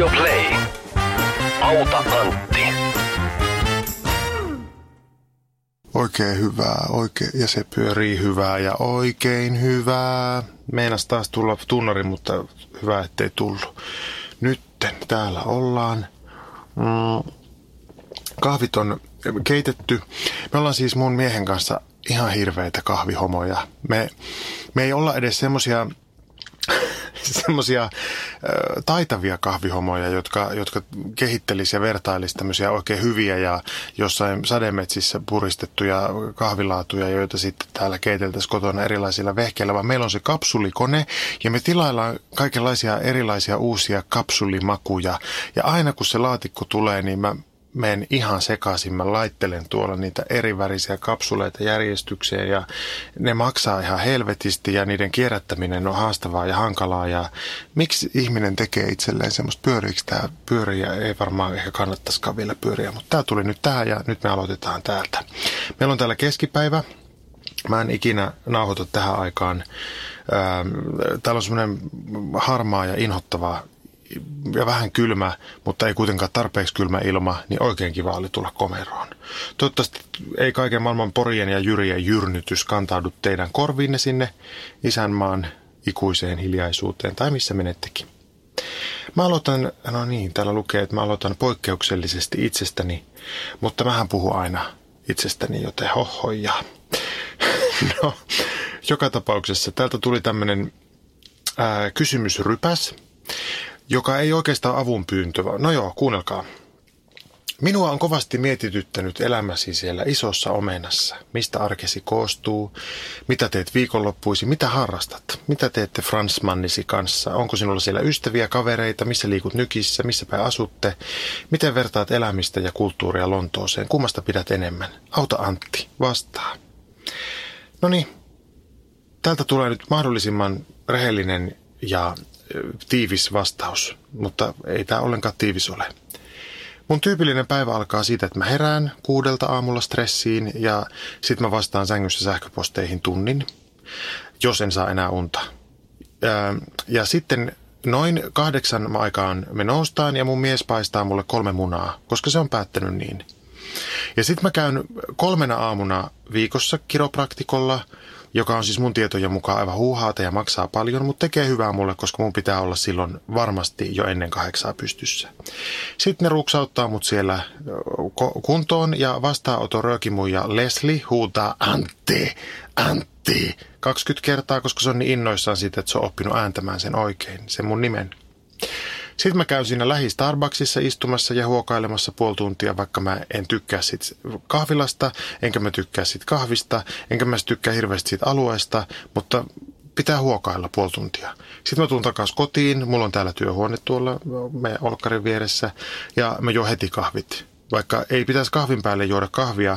Radio Play. Auta Antti. Oikein hyvää, oikein, ja se pyörii hyvää ja oikein hyvää. Meinas taas tulla tunnari, mutta hyvä ettei tullut. Nytten täällä ollaan. Mm, kahvit on keitetty. Me ollaan siis mun miehen kanssa ihan hirveitä kahvihomoja. Me, me ei olla edes semmosia semmoisia taitavia kahvihomoja, jotka, jotka kehittelisi ja vertailisi tämmöisiä oikein hyviä ja jossain sademetsissä puristettuja kahvilaatuja, joita sitten täällä keiteltäisiin kotona erilaisilla vehkeillä, vaan meillä on se kapsulikone ja me tilaillaan kaikenlaisia erilaisia uusia kapsulimakuja. Ja aina kun se laatikko tulee, niin mä menen ihan sekaisin. Mä laittelen tuolla niitä erivärisiä kapsuleita järjestykseen ja ne maksaa ihan helvetisti ja niiden kierrättäminen on haastavaa ja hankalaa. Ja miksi ihminen tekee itselleen semmoista pyöriikö tämä pyöriä? Ei varmaan ehkä kannattaisikaan vielä pyöriä, mutta tämä tuli nyt tähän ja nyt me aloitetaan täältä. Meillä on täällä keskipäivä. Mä en ikinä nauhoita tähän aikaan. Täällä on semmoinen harmaa ja inhottava ja vähän kylmä, mutta ei kuitenkaan tarpeeksi kylmä ilma, niin oikein kiva oli tulla komeroon. Toivottavasti ei kaiken maailman porien ja jyrien jyrnytys kantaudu teidän korviinne sinne isänmaan ikuiseen hiljaisuuteen tai missä menettekin. Mä aloitan, no niin, täällä lukee, että mä aloitan poikkeuksellisesti itsestäni, mutta mähän puhun aina itsestäni, joten hohoja. no, joka tapauksessa täältä tuli tämmöinen kysymysrypäs joka ei oikeastaan avun pyyntö, vaan no joo, kuunnelkaa. Minua on kovasti mietityttänyt elämäsi siellä isossa omenassa. Mistä arkesi koostuu? Mitä teet viikonloppuisi? Mitä harrastat? Mitä teette Fransmannisi kanssa? Onko sinulla siellä ystäviä, kavereita? Missä liikut nykissä? Missä päin asutte? Miten vertaat elämistä ja kulttuuria Lontooseen? Kummasta pidät enemmän? Auta Antti, vastaa. No niin, täältä tulee nyt mahdollisimman rehellinen ja tiivis vastaus, mutta ei tämä ollenkaan tiivis ole. Mun tyypillinen päivä alkaa siitä, että mä herään kuudelta aamulla stressiin ja sitten mä vastaan sängyssä sähköposteihin tunnin, jos en saa enää unta. Ja, sitten noin kahdeksan aikaan me noustaan ja mun mies paistaa mulle kolme munaa, koska se on päättänyt niin. Ja sitten mä käyn kolmena aamuna viikossa kiropraktikolla – joka on siis mun tietojen mukaan aivan huuhaata ja maksaa paljon, mutta tekee hyvää mulle, koska mun pitää olla silloin varmasti jo ennen kahdeksaa pystyssä. Sitten ne ruksauttaa mut siellä kuntoon ja vastaanoton röökimuja Leslie huutaa Antti, Antti 20 kertaa, koska se on niin innoissaan siitä, että se on oppinut ääntämään sen oikein, sen mun nimen. Sitten mä käyn siinä lähi Starbucksissa istumassa ja huokailemassa puoli tuntia, vaikka mä en tykkää sit kahvilasta, enkä mä tykkää sit kahvista, enkä mä tykkää hirveästi siitä alueesta, mutta pitää huokailla puoli tuntia. Sitten mä tuun takaisin kotiin, mulla on täällä työhuone tuolla meidän olkkarin vieressä ja mä juon heti kahvit. Vaikka ei pitäisi kahvin päälle juoda kahvia,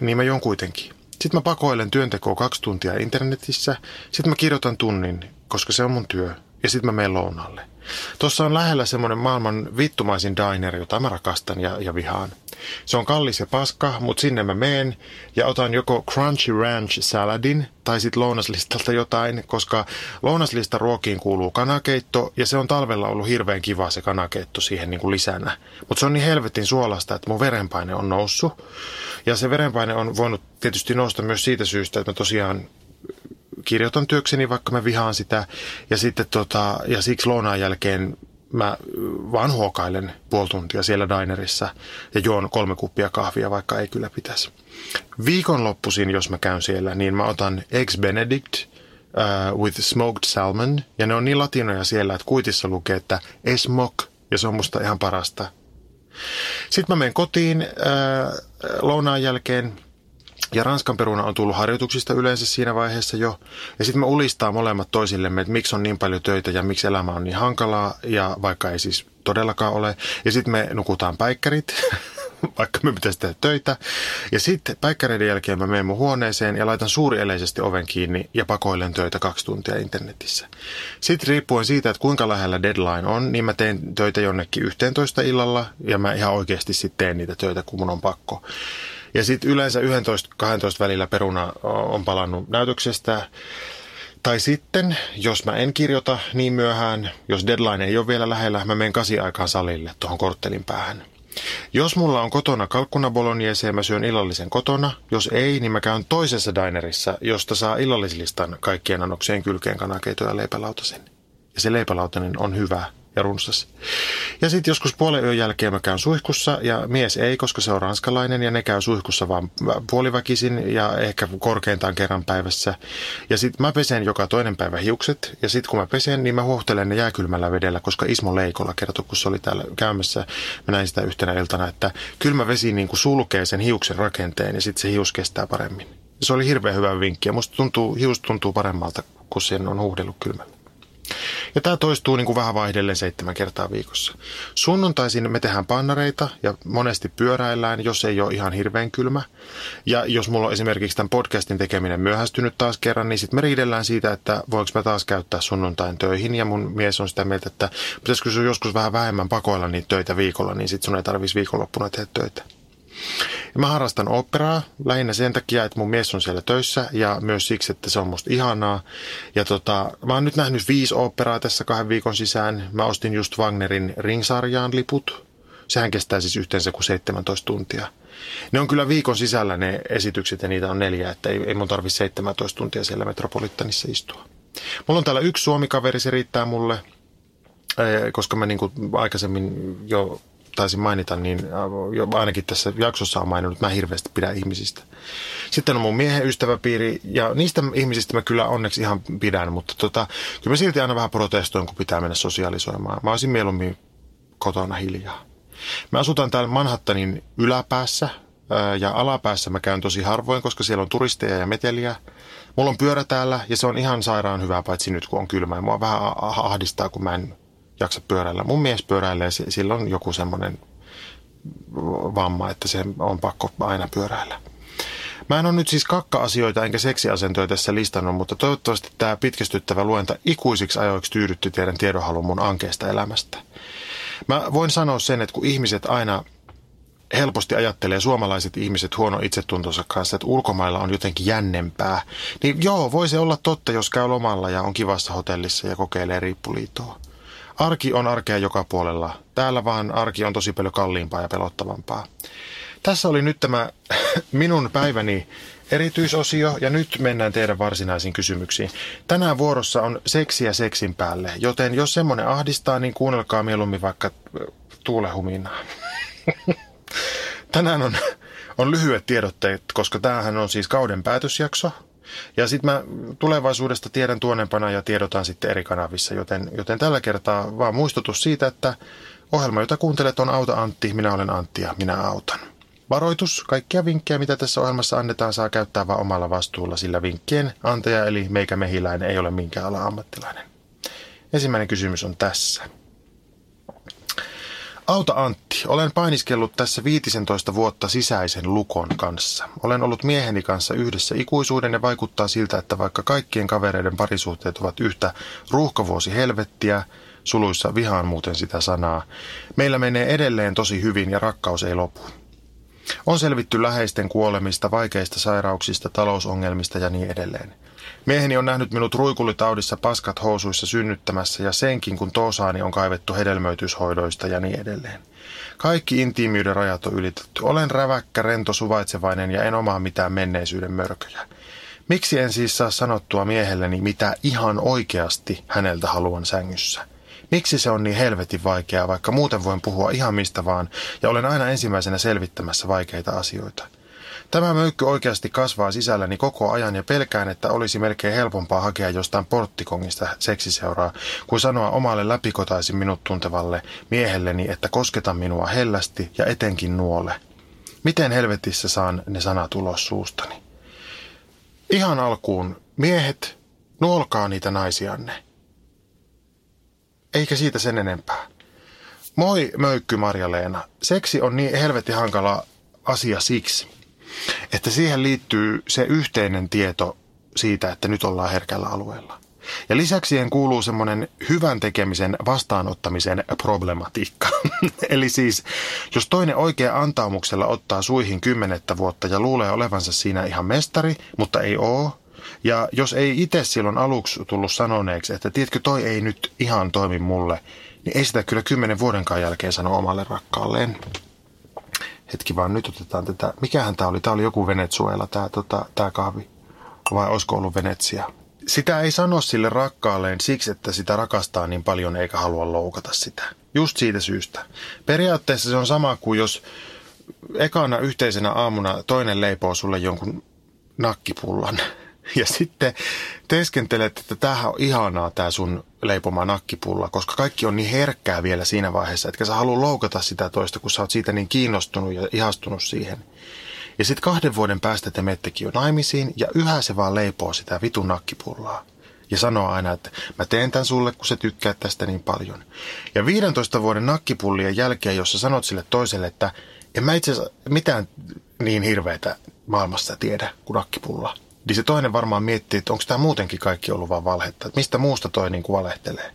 niin mä juon kuitenkin. Sitten mä pakoilen työntekoa kaksi tuntia internetissä. Sitten mä kirjoitan tunnin, koska se on mun työ. Ja sitten mä menen lounalle. Tuossa on lähellä semmoinen maailman vittumaisin diner, jota mä rakastan ja, ja vihaan. Se on kallis ja paska, mutta sinne mä meen ja otan joko Crunchy Ranch saladin tai sitten lounaslistalta jotain, koska lounaslista ruokiin kuuluu kanakeitto ja se on talvella ollut hirveän kiva se kanakeitto siihen niin kuin lisänä. Mutta se on niin helvetin suolasta, että mun verenpaine on noussut. Ja se verenpaine on voinut tietysti nousta myös siitä syystä, että mä tosiaan kirjoitan työkseni, vaikka mä vihaan sitä. Ja sitten tota, ja siksi lounaan jälkeen mä vaan huokailen puoli tuntia siellä dinerissa ja juon kolme kuppia kahvia, vaikka ei kyllä pitäisi. Viikonloppuisin, jos mä käyn siellä, niin mä otan Eggs Benedict uh, with smoked salmon. Ja ne on niin latinoja siellä, että kuitissa lukee, että esmok, ja se on musta ihan parasta. Sitten mä menen kotiin äh, lounaan jälkeen, ja Ranskan peruna on tullut harjoituksista yleensä siinä vaiheessa jo. Ja sitten me ulistaa molemmat toisillemme, että miksi on niin paljon töitä ja miksi elämä on niin hankalaa, ja vaikka ei siis todellakaan ole. Ja sitten me nukutaan päikkärit, vaikka me pitäisi tehdä töitä. Ja sitten päikkäreiden jälkeen mä menen mun huoneeseen ja laitan suurieleisesti oven kiinni ja pakoilen töitä kaksi tuntia internetissä. Sitten riippuen siitä, että kuinka lähellä deadline on, niin mä teen töitä jonnekin 11 illalla ja mä ihan oikeasti sitten teen niitä töitä, kun mun on pakko. Ja sitten yleensä 11-12 välillä peruna on palannut näytöksestä Tai sitten, jos mä en kirjoita niin myöhään, jos deadline ei ole vielä lähellä, mä menen kasi aikaan salille tuohon korttelin päähän. Jos mulla on kotona kalkkuna bolognese mä syön illallisen kotona, jos ei, niin mä käyn toisessa dinerissa, josta saa illallislistan kaikkien annokseen kylkeen kanakeito ja leipälautasen. Ja se leipälautanen on hyvä ja runsas. Ja sitten joskus puolen yön jälkeen mä käyn suihkussa ja mies ei, koska se on ranskalainen ja ne käy suihkussa vaan puoliväkisin ja ehkä korkeintaan kerran päivässä. Ja sitten mä pesen joka toinen päivä hiukset ja sitten kun mä pesen, niin mä huohtelen ne jääkylmällä vedellä, koska Ismo Leikolla kertoi, kun se oli täällä käymässä, mä näin sitä yhtenä iltana, että kylmä vesi niin kuin sulkee sen hiuksen rakenteen ja sitten se hius kestää paremmin. Se oli hirveän hyvä vinkki ja musta tuntuu, hius tuntuu paremmalta, kun sen on huuhdellut kylmällä. Ja tämä toistuu niin kuin vähän vaihdellen seitsemän kertaa viikossa. Sunnuntaisin me tehdään pannareita ja monesti pyöräillään, jos ei ole ihan hirveän kylmä. Ja jos mulla on esimerkiksi tämän podcastin tekeminen myöhästynyt taas kerran, niin sitten me riidellään siitä, että voinko mä taas käyttää sunnuntain töihin. Ja mun mies on sitä mieltä, että pitäisikö joskus vähän vähemmän pakoilla niitä töitä viikolla, niin sitten sun ei tarvitsisi viikonloppuna tehdä töitä. Ja mä harrastan operaa lähinnä sen takia, että mun mies on siellä töissä ja myös siksi, että se on musta ihanaa. Ja tota, mä oon nyt nähnyt viisi operaa tässä kahden viikon sisään. Mä ostin just Wagnerin ringsarjaan liput. Sehän kestää siis yhteensä kuin 17 tuntia. Ne on kyllä viikon sisällä ne esitykset ja niitä on neljä, että ei, ei mun tarvi 17 tuntia siellä Metropolitanissa istua. Mulla on täällä yksi suomikaveri, se riittää mulle, koska mä niin kuin aikaisemmin jo taisin mainita, niin ainakin tässä jaksossa on maininnut, että mä hirveästi pidän ihmisistä. Sitten on mun miehen ystäväpiiri, ja niistä ihmisistä mä kyllä onneksi ihan pidän, mutta tota, kyllä mä silti aina vähän protestoin, kun pitää mennä sosiaalisoimaan. Mä olisin mieluummin kotona hiljaa. Mä asutan täällä Manhattanin yläpäässä, ja alapäässä mä käyn tosi harvoin, koska siellä on turisteja ja meteliä. Mulla on pyörä täällä ja se on ihan sairaan hyvä, paitsi nyt kun on kylmä. Ja mua vähän ahdistaa, kun mä en jaksa pyöräillä. Mun mies pyöräilee, sillä on joku semmoinen vamma, että se on pakko aina pyöräillä. Mä en ole nyt siis kakka-asioita enkä seksiasentoja tässä listannut, mutta toivottavasti tämä pitkästyttävä luenta ikuisiksi ajoiksi tyydytti teidän tiedonhalun mun ankeesta elämästä. Mä voin sanoa sen, että kun ihmiset aina helposti ajattelee suomalaiset ihmiset huono itsetuntonsa kanssa, että ulkomailla on jotenkin jännempää, niin joo, voi se olla totta, jos käy lomalla ja on kivassa hotellissa ja kokeilee riippuliitoa. Arki on arkea joka puolella. Täällä vaan arki on tosi paljon kalliimpaa ja pelottavampaa. Tässä oli nyt tämä minun päiväni erityisosio ja nyt mennään teidän varsinaisiin kysymyksiin. Tänään vuorossa on seksiä seksin päälle, joten jos semmoinen ahdistaa, niin kuunnelkaa mieluummin vaikka tuulehuminaa. Tänään on, on lyhyet tiedotteet, koska tämähän on siis kauden päätösjakso. Ja sitten mä tulevaisuudesta tiedän tuonempana ja tiedotan sitten eri kanavissa, joten, joten tällä kertaa vaan muistutus siitä, että ohjelma, jota kuuntelet on Auta Antti, minä olen Antti ja minä autan. Varoitus, kaikkia vinkkejä, mitä tässä ohjelmassa annetaan, saa käyttää vain omalla vastuulla, sillä vinkkien antaja eli meikä mehiläinen ei ole minkään ala ammattilainen. Ensimmäinen kysymys on tässä. Auta Antti, olen painiskellut tässä 15 vuotta sisäisen lukon kanssa. Olen ollut mieheni kanssa yhdessä ikuisuuden ja vaikuttaa siltä, että vaikka kaikkien kavereiden parisuhteet ovat yhtä ruuhkavuosi helvettiä, suluissa vihaan muuten sitä sanaa, meillä menee edelleen tosi hyvin ja rakkaus ei lopu. On selvitty läheisten kuolemista, vaikeista sairauksista, talousongelmista ja niin edelleen. Mieheni on nähnyt minut ruikulitaudissa paskat housuissa synnyttämässä ja senkin, kun toosaani on kaivettu hedelmöityshoidoista ja niin edelleen. Kaikki intiimiyden rajat on ylitetty. Olen räväkkä, rento, suvaitsevainen ja en omaa mitään menneisyyden mörköjä. Miksi en siis saa sanottua miehelleni, mitä ihan oikeasti häneltä haluan sängyssä? Miksi se on niin helvetin vaikeaa, vaikka muuten voin puhua ihan mistä vaan ja olen aina ensimmäisenä selvittämässä vaikeita asioita? Tämä möykky oikeasti kasvaa sisälläni koko ajan ja pelkään, että olisi melkein helpompaa hakea jostain porttikongista seksiseuraa, kuin sanoa omalle läpikotaisin minut tuntevalle miehelleni, että kosketa minua hellästi ja etenkin nuole. Miten helvetissä saan ne sanat ulos suustani? Ihan alkuun, miehet, nuolkaa niitä naisianne. Eikä siitä sen enempää. Moi möykky Marja-Leena. Seksi on niin helvetti hankala asia siksi, että siihen liittyy se yhteinen tieto siitä, että nyt ollaan herkällä alueella. Ja lisäksi siihen kuuluu semmoinen hyvän tekemisen vastaanottamisen problematiikka. Eli siis, jos toinen oikea antaumuksella ottaa suihin kymmenettä vuotta ja luulee olevansa siinä ihan mestari, mutta ei oo, Ja jos ei itse silloin aluksi tullut sanoneeksi, että tiedätkö, toi ei nyt ihan toimi mulle, niin ei sitä kyllä kymmenen vuodenkaan jälkeen sano omalle rakkaalleen. Hetki vaan, nyt otetaan tätä. Mikähän tämä oli? Tämä oli joku Venezuela, tämä tota, tää kahvi. Vai olisiko ollut Venetsia? Sitä ei sano sille rakkaalleen siksi, että sitä rakastaa niin paljon eikä halua loukata sitä. Just siitä syystä. Periaatteessa se on sama kuin jos ekana yhteisenä aamuna toinen leipoo sulle jonkun nakkipullan. Ja sitten teeskentelet, että tämähän on ihanaa tämä sun leipoma nakkipulla, koska kaikki on niin herkkää vielä siinä vaiheessa, etkä sä halua loukata sitä toista, kun sä oot siitä niin kiinnostunut ja ihastunut siihen. Ja sitten kahden vuoden päästä te mettekin jo naimisiin ja yhä se vaan leipoo sitä vitun nakkipullaa. Ja sanoo aina, että mä teen tämän sulle, kun sä tykkäät tästä niin paljon. Ja 15 vuoden nakkipullien jälkeen, jos sä sanot sille toiselle, että en mä itse mitään niin hirveitä maailmassa tiedä kuin nakkipulla. Niin se toinen varmaan miettii, että onko tämä muutenkin kaikki ollut vaan valhetta. Että mistä muusta toi niin kuin valehtelee.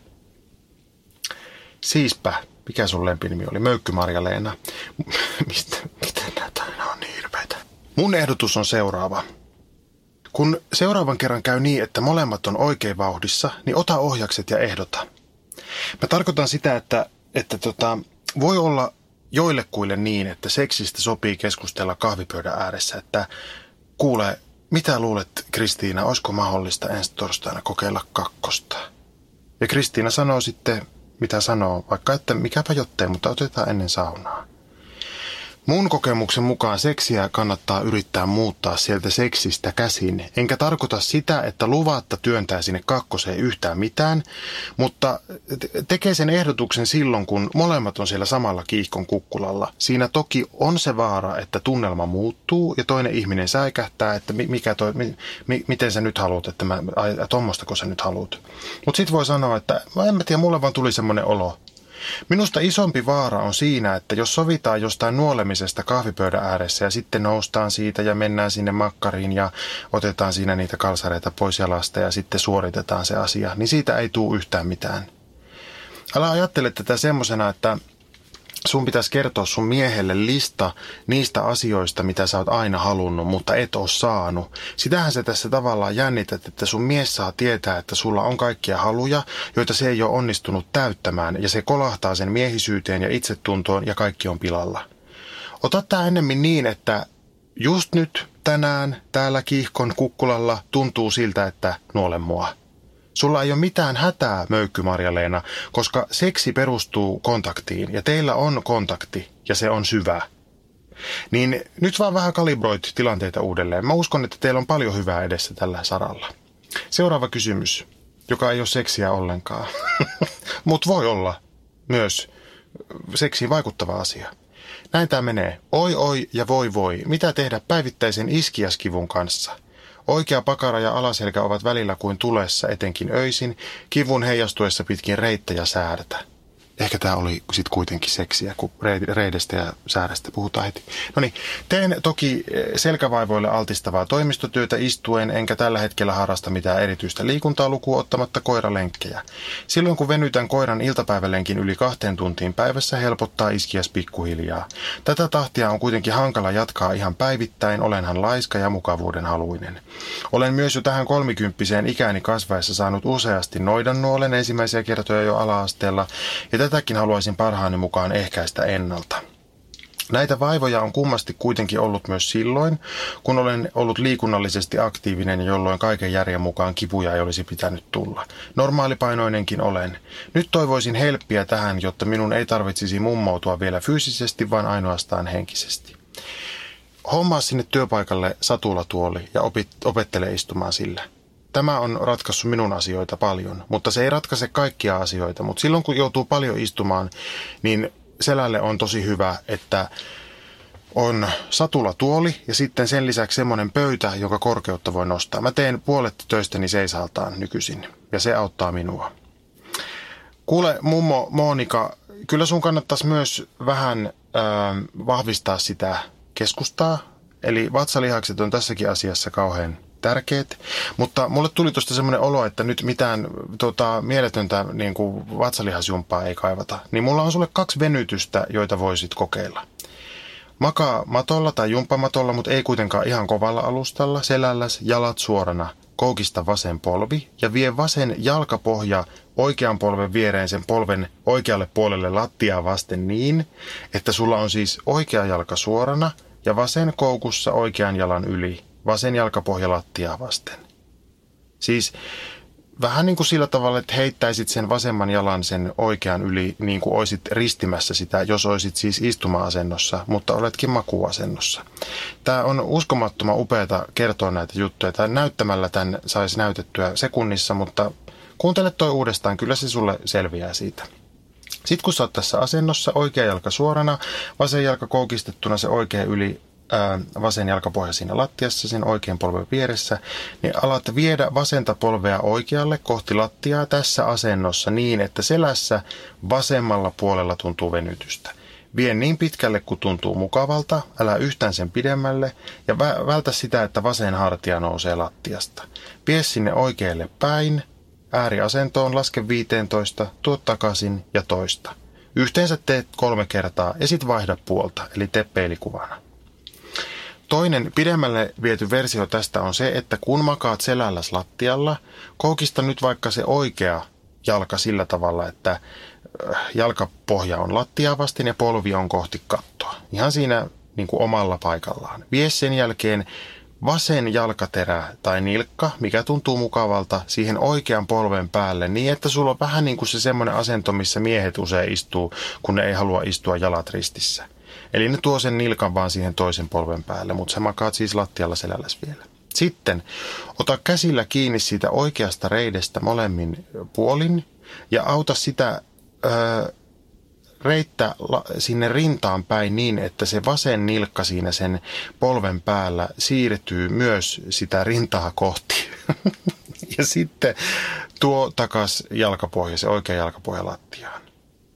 Siispä, mikä sun lempinimi oli? Möykky Marja-Leena. mistä, miten näitä on niin hirveitä? Mun ehdotus on seuraava. Kun seuraavan kerran käy niin, että molemmat on oikein vauhdissa, niin ota ohjakset ja ehdota. Mä tarkoitan sitä, että, että tota, voi olla joillekuille niin, että seksistä sopii keskustella kahvipöydän ääressä, että kuule, mitä luulet Kristiina, olisiko mahdollista ensi torstaina kokeilla kakkosta? Ja Kristiina sanoo sitten, mitä sanoo, vaikka että mikäpä jottei, mutta otetaan ennen saunaa. Mun kokemuksen mukaan seksiä kannattaa yrittää muuttaa sieltä seksistä käsin. Enkä tarkoita sitä, että luvatta työntää sinne kakkoseen yhtään mitään, mutta tekee sen ehdotuksen silloin, kun molemmat on siellä samalla kiihkon kukkulalla. Siinä toki on se vaara, että tunnelma muuttuu ja toinen ihminen säikähtää, että mikä toi, mi, miten sä nyt haluat, että mä, ai, sä nyt haluat. Mutta sitten voi sanoa, että en mä tiedä, mulle vaan tuli semmoinen olo, Minusta isompi vaara on siinä, että jos sovitaan jostain nuolemisesta kahvipöydän ääressä ja sitten noustaan siitä ja mennään sinne makkariin ja otetaan siinä niitä kalsareita pois jalasta ja sitten suoritetaan se asia, niin siitä ei tule yhtään mitään. Älä ajattele tätä semmoisena, että sun pitäisi kertoa sun miehelle lista niistä asioista, mitä sä oot aina halunnut, mutta et oo saanut. Sitähän se tässä tavallaan jännität, että sun mies saa tietää, että sulla on kaikkia haluja, joita se ei ole onnistunut täyttämään, ja se kolahtaa sen miehisyyteen ja itsetuntoon, ja kaikki on pilalla. Ota tää ennemmin niin, että just nyt, tänään, täällä kiihkon kukkulalla tuntuu siltä, että nuole mua. Sulla ei ole mitään hätää, möykky Marja-Leena, koska seksi perustuu kontaktiin ja teillä on kontakti ja se on syvä. Niin nyt vaan vähän kalibroit tilanteita uudelleen. Mä uskon, että teillä on paljon hyvää edessä tällä saralla. Seuraava kysymys, joka ei ole seksiä ollenkaan, mutta voi olla myös seksiin vaikuttava asia. Näin tämä menee. Oi oi ja voi voi. Mitä tehdä päivittäisen iskiaskivun kanssa – Oikea pakara ja alaselkä ovat välillä kuin tulessa, etenkin öisin, kivun heijastuessa pitkin reittä ja säärtä. Ehkä tämä oli sitten kuitenkin seksiä, kun reidestä ja säädästä puhutaan heti. No niin, teen toki eh, selkävaivoille altistavaa toimistotyötä istuen, enkä tällä hetkellä harrasta mitään erityistä liikuntaa lukuun ottamatta koiralenkkejä. Silloin kun venytän koiran iltapäivälenkin yli kahteen tuntiin päivässä, helpottaa iskiäs pikkuhiljaa. Tätä tahtia on kuitenkin hankala jatkaa ihan päivittäin, olenhan laiska ja mukavuuden haluinen. Olen myös jo tähän kolmikymppiseen ikäni kasvaessa saanut useasti noidannuolen ensimmäisiä kertoja jo ala-asteella, ja tätäkin haluaisin parhaani mukaan ehkäistä ennalta. Näitä vaivoja on kummasti kuitenkin ollut myös silloin, kun olen ollut liikunnallisesti aktiivinen, jolloin kaiken järjen mukaan kipuja ei olisi pitänyt tulla. Normaalipainoinenkin olen. Nyt toivoisin helppiä tähän, jotta minun ei tarvitsisi mummoutua vielä fyysisesti, vaan ainoastaan henkisesti. Hommaa sinne työpaikalle satulatuoli ja opit, opettele istumaan sillä. Tämä on ratkaissut minun asioita paljon, mutta se ei ratkaise kaikkia asioita. Mutta silloin kun joutuu paljon istumaan, niin selälle on tosi hyvä, että on satulatuoli ja sitten sen lisäksi semmoinen pöytä, joka korkeutta voi nostaa. Mä teen puolet töistäni seisaltaan nykyisin ja se auttaa minua. Kuule mummo Monika, kyllä sun kannattaisi myös vähän äh, vahvistaa sitä keskustaa. Eli vatsalihakset on tässäkin asiassa kauhean tärkeät. Mutta mulle tuli tuosta semmoinen olo, että nyt mitään tota, mieletöntä niin kuin vatsalihasjumppaa ei kaivata. Niin mulla on sulle kaksi venytystä, joita voisit kokeilla. Makaa matolla tai jumppamatolla, mutta ei kuitenkaan ihan kovalla alustalla, selälläs, jalat suorana, koukista vasen polvi ja vie vasen jalkapohja oikean polven viereen sen polven oikealle puolelle lattiaa vasten niin, että sulla on siis oikea jalka suorana ja vasen koukussa oikean jalan yli, vasen jalkapohja lattiaa vasten. Siis vähän niin kuin sillä tavalla, että heittäisit sen vasemman jalan sen oikean yli, niin kuin oisit ristimässä sitä, jos oisit siis istuma-asennossa, mutta oletkin makuasennossa. Tämä on uskomattoman upeata kertoa näitä juttuja. Tämä näyttämällä tämän saisi näytettyä sekunnissa, mutta kuuntele toi uudestaan, kyllä se sulle selviää siitä. Sitten kun sä oot tässä asennossa, oikea jalka suorana, vasen jalka koukistettuna, se oikea yli vasen jalkapohja siinä lattiassa, sen oikean polven vieressä, niin alat viedä vasenta polvea oikealle kohti lattiaa tässä asennossa niin, että selässä vasemmalla puolella tuntuu venytystä. Vie niin pitkälle kuin tuntuu mukavalta, älä yhtään sen pidemmälle ja vä- vältä sitä, että vasen hartia nousee lattiasta. Vie sinne oikealle päin, ääriasentoon, laske 15, tuo takaisin ja toista. Yhteensä teet kolme kertaa ja sit vaihda puolta, eli tee peilikuvana. Toinen pidemmälle viety versio tästä on se, että kun makaat selälläs lattialla, koukista nyt vaikka se oikea jalka sillä tavalla, että äh, jalkapohja on lattiaa vastin ja polvi on kohti kattoa. Ihan siinä niin kuin omalla paikallaan. Vie sen jälkeen vasen jalkaterä tai nilkka, mikä tuntuu mukavalta, siihen oikean polven päälle niin, että sulla on vähän niin kuin se semmoinen asento, missä miehet usein istuu, kun ne ei halua istua jalat ristissä. Eli ne tuo sen nilkan vaan siihen toisen polven päälle, mutta sä makaat siis lattialla selälläs vielä. Sitten ota käsillä kiinni siitä oikeasta reidestä molemmin puolin ja auta sitä ö, reittä sinne rintaan päin niin, että se vasen nilkka siinä sen polven päällä siirtyy myös sitä rintaa kohti. ja sitten tuo takas jalkapohja, se oikea jalkapohja lattiaan.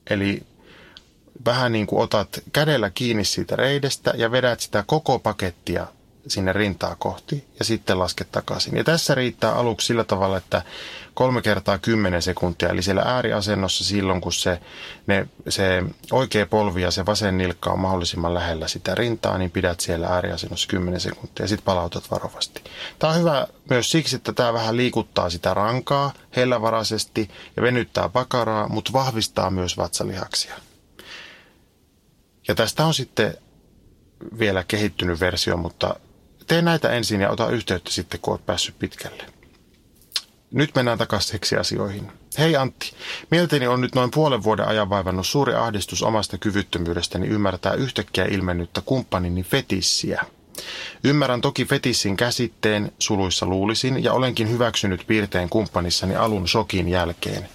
Eli vähän niin kuin otat kädellä kiinni siitä reidestä ja vedät sitä koko pakettia sinne rintaa kohti ja sitten lasket takaisin. Ja tässä riittää aluksi sillä tavalla, että kolme kertaa kymmenen sekuntia, eli siellä ääriasennossa silloin, kun se, ne, se oikea polvi ja se vasen nilkka on mahdollisimman lähellä sitä rintaa, niin pidät siellä ääriasennossa kymmenen sekuntia ja sitten palautat varovasti. Tämä on hyvä myös siksi, että tämä vähän liikuttaa sitä rankaa hellävaraisesti ja venyttää pakaraa, mutta vahvistaa myös vatsalihaksia. Ja tästä on sitten vielä kehittynyt versio, mutta tee näitä ensin ja ota yhteyttä sitten, kun olet päässyt pitkälle. Nyt mennään takaisin seksiasioihin. Hei Antti, mielteni on nyt noin puolen vuoden ajan vaivannut suuri ahdistus omasta kyvyttömyydestäni ymmärtää yhtäkkiä ilmennyttä kumppanini fetissiä – Ymmärrän toki fetissin käsitteen, suluissa luulisin, ja olenkin hyväksynyt piirteen kumppanissani alun shokin jälkeen.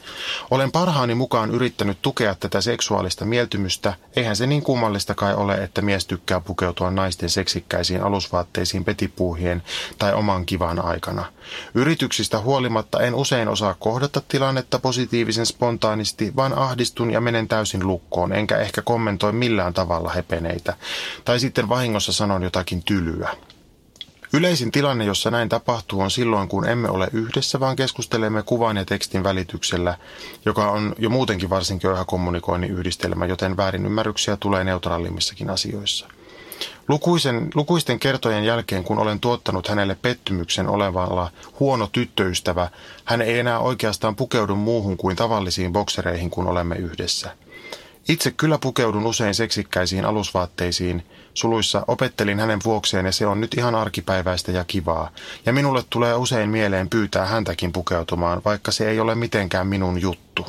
Olen parhaani mukaan yrittänyt tukea tätä seksuaalista mieltymystä, eihän se niin kummallista kai ole, että mies tykkää pukeutua naisten seksikkäisiin alusvaatteisiin petipuuhien tai oman kivan aikana. Yrityksistä huolimatta en usein osaa kohdata tilannetta positiivisen spontaanisti, vaan ahdistun ja menen täysin lukkoon, enkä ehkä kommentoi millään tavalla hepeneitä. Tai sitten vahingossa sanon jotakin tylyä. Yleisin tilanne, jossa näin tapahtuu, on silloin, kun emme ole yhdessä, vaan keskustelemme kuvan ja tekstin välityksellä, joka on jo muutenkin varsin köyhä kommunikoinnin yhdistelmä, joten väärinymmärryksiä tulee neutraalimmissakin asioissa. Lukuisen, lukuisten kertojen jälkeen, kun olen tuottanut hänelle pettymyksen olevalla huono tyttöystävä, hän ei enää oikeastaan pukeudu muuhun kuin tavallisiin boksereihin, kun olemme yhdessä. Itse kyllä pukeudun usein seksikkäisiin alusvaatteisiin, suluissa opettelin hänen vuokseen ja se on nyt ihan arkipäiväistä ja kivaa. Ja minulle tulee usein mieleen pyytää häntäkin pukeutumaan, vaikka se ei ole mitenkään minun juttu.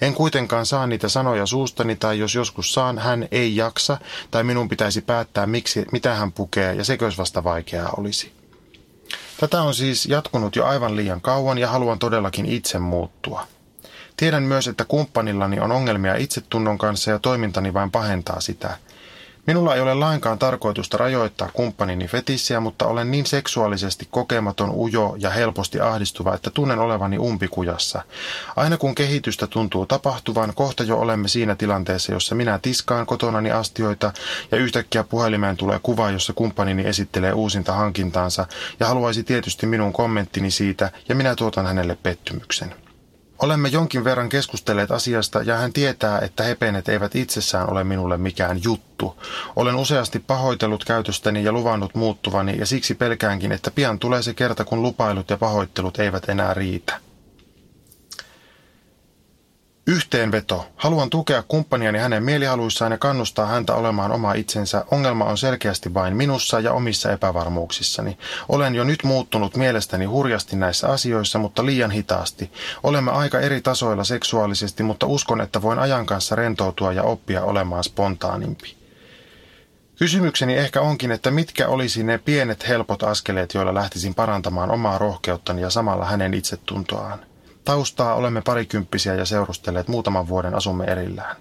En kuitenkaan saa niitä sanoja suustani tai jos joskus saan, hän ei jaksa tai minun pitäisi päättää, miksi, mitä hän pukee ja sekös vasta vaikeaa olisi. Tätä on siis jatkunut jo aivan liian kauan ja haluan todellakin itse muuttua. Tiedän myös, että kumppanillani on ongelmia itsetunnon kanssa ja toimintani vain pahentaa sitä – Minulla ei ole lainkaan tarkoitusta rajoittaa kumppanini fetissiä, mutta olen niin seksuaalisesti kokematon, ujo ja helposti ahdistuva, että tunnen olevani umpikujassa. Aina kun kehitystä tuntuu tapahtuvan, kohta jo olemme siinä tilanteessa, jossa minä tiskaan kotonani astioita ja yhtäkkiä puhelimeen tulee kuva, jossa kumppanini esittelee uusinta hankintaansa ja haluaisi tietysti minun kommenttini siitä ja minä tuotan hänelle pettymyksen. Olemme jonkin verran keskustelleet asiasta ja hän tietää, että hepenet eivät itsessään ole minulle mikään juttu. Olen useasti pahoitellut käytöstäni ja luvannut muuttuvani ja siksi pelkäänkin, että pian tulee se kerta, kun lupailut ja pahoittelut eivät enää riitä. Yhteenveto. Haluan tukea kumppaniani hänen mielihaluissaan ja kannustaa häntä olemaan oma itsensä. Ongelma on selkeästi vain minussa ja omissa epävarmuuksissani. Olen jo nyt muuttunut mielestäni hurjasti näissä asioissa, mutta liian hitaasti. Olemme aika eri tasoilla seksuaalisesti, mutta uskon, että voin ajan kanssa rentoutua ja oppia olemaan spontaanimpi. Kysymykseni ehkä onkin, että mitkä olisi ne pienet helpot askeleet, joilla lähtisin parantamaan omaa rohkeuttani ja samalla hänen itsetuntoaan. Taustaa olemme parikymppisiä ja seurustelleet muutaman vuoden asumme erillään.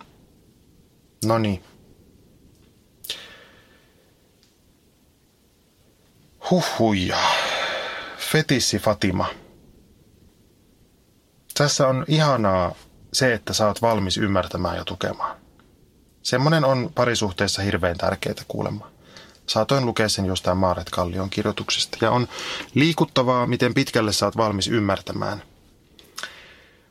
No niin. Huhhuja. Fetissi Fatima. Tässä on ihanaa se, että oot valmis ymmärtämään ja tukemaan. Semmonen on parisuhteessa hirveän tärkeää kuulemaan. Saatoin lukea sen jostain Maaret Kallion kirjoituksesta. Ja on liikuttavaa, miten pitkälle oot valmis ymmärtämään –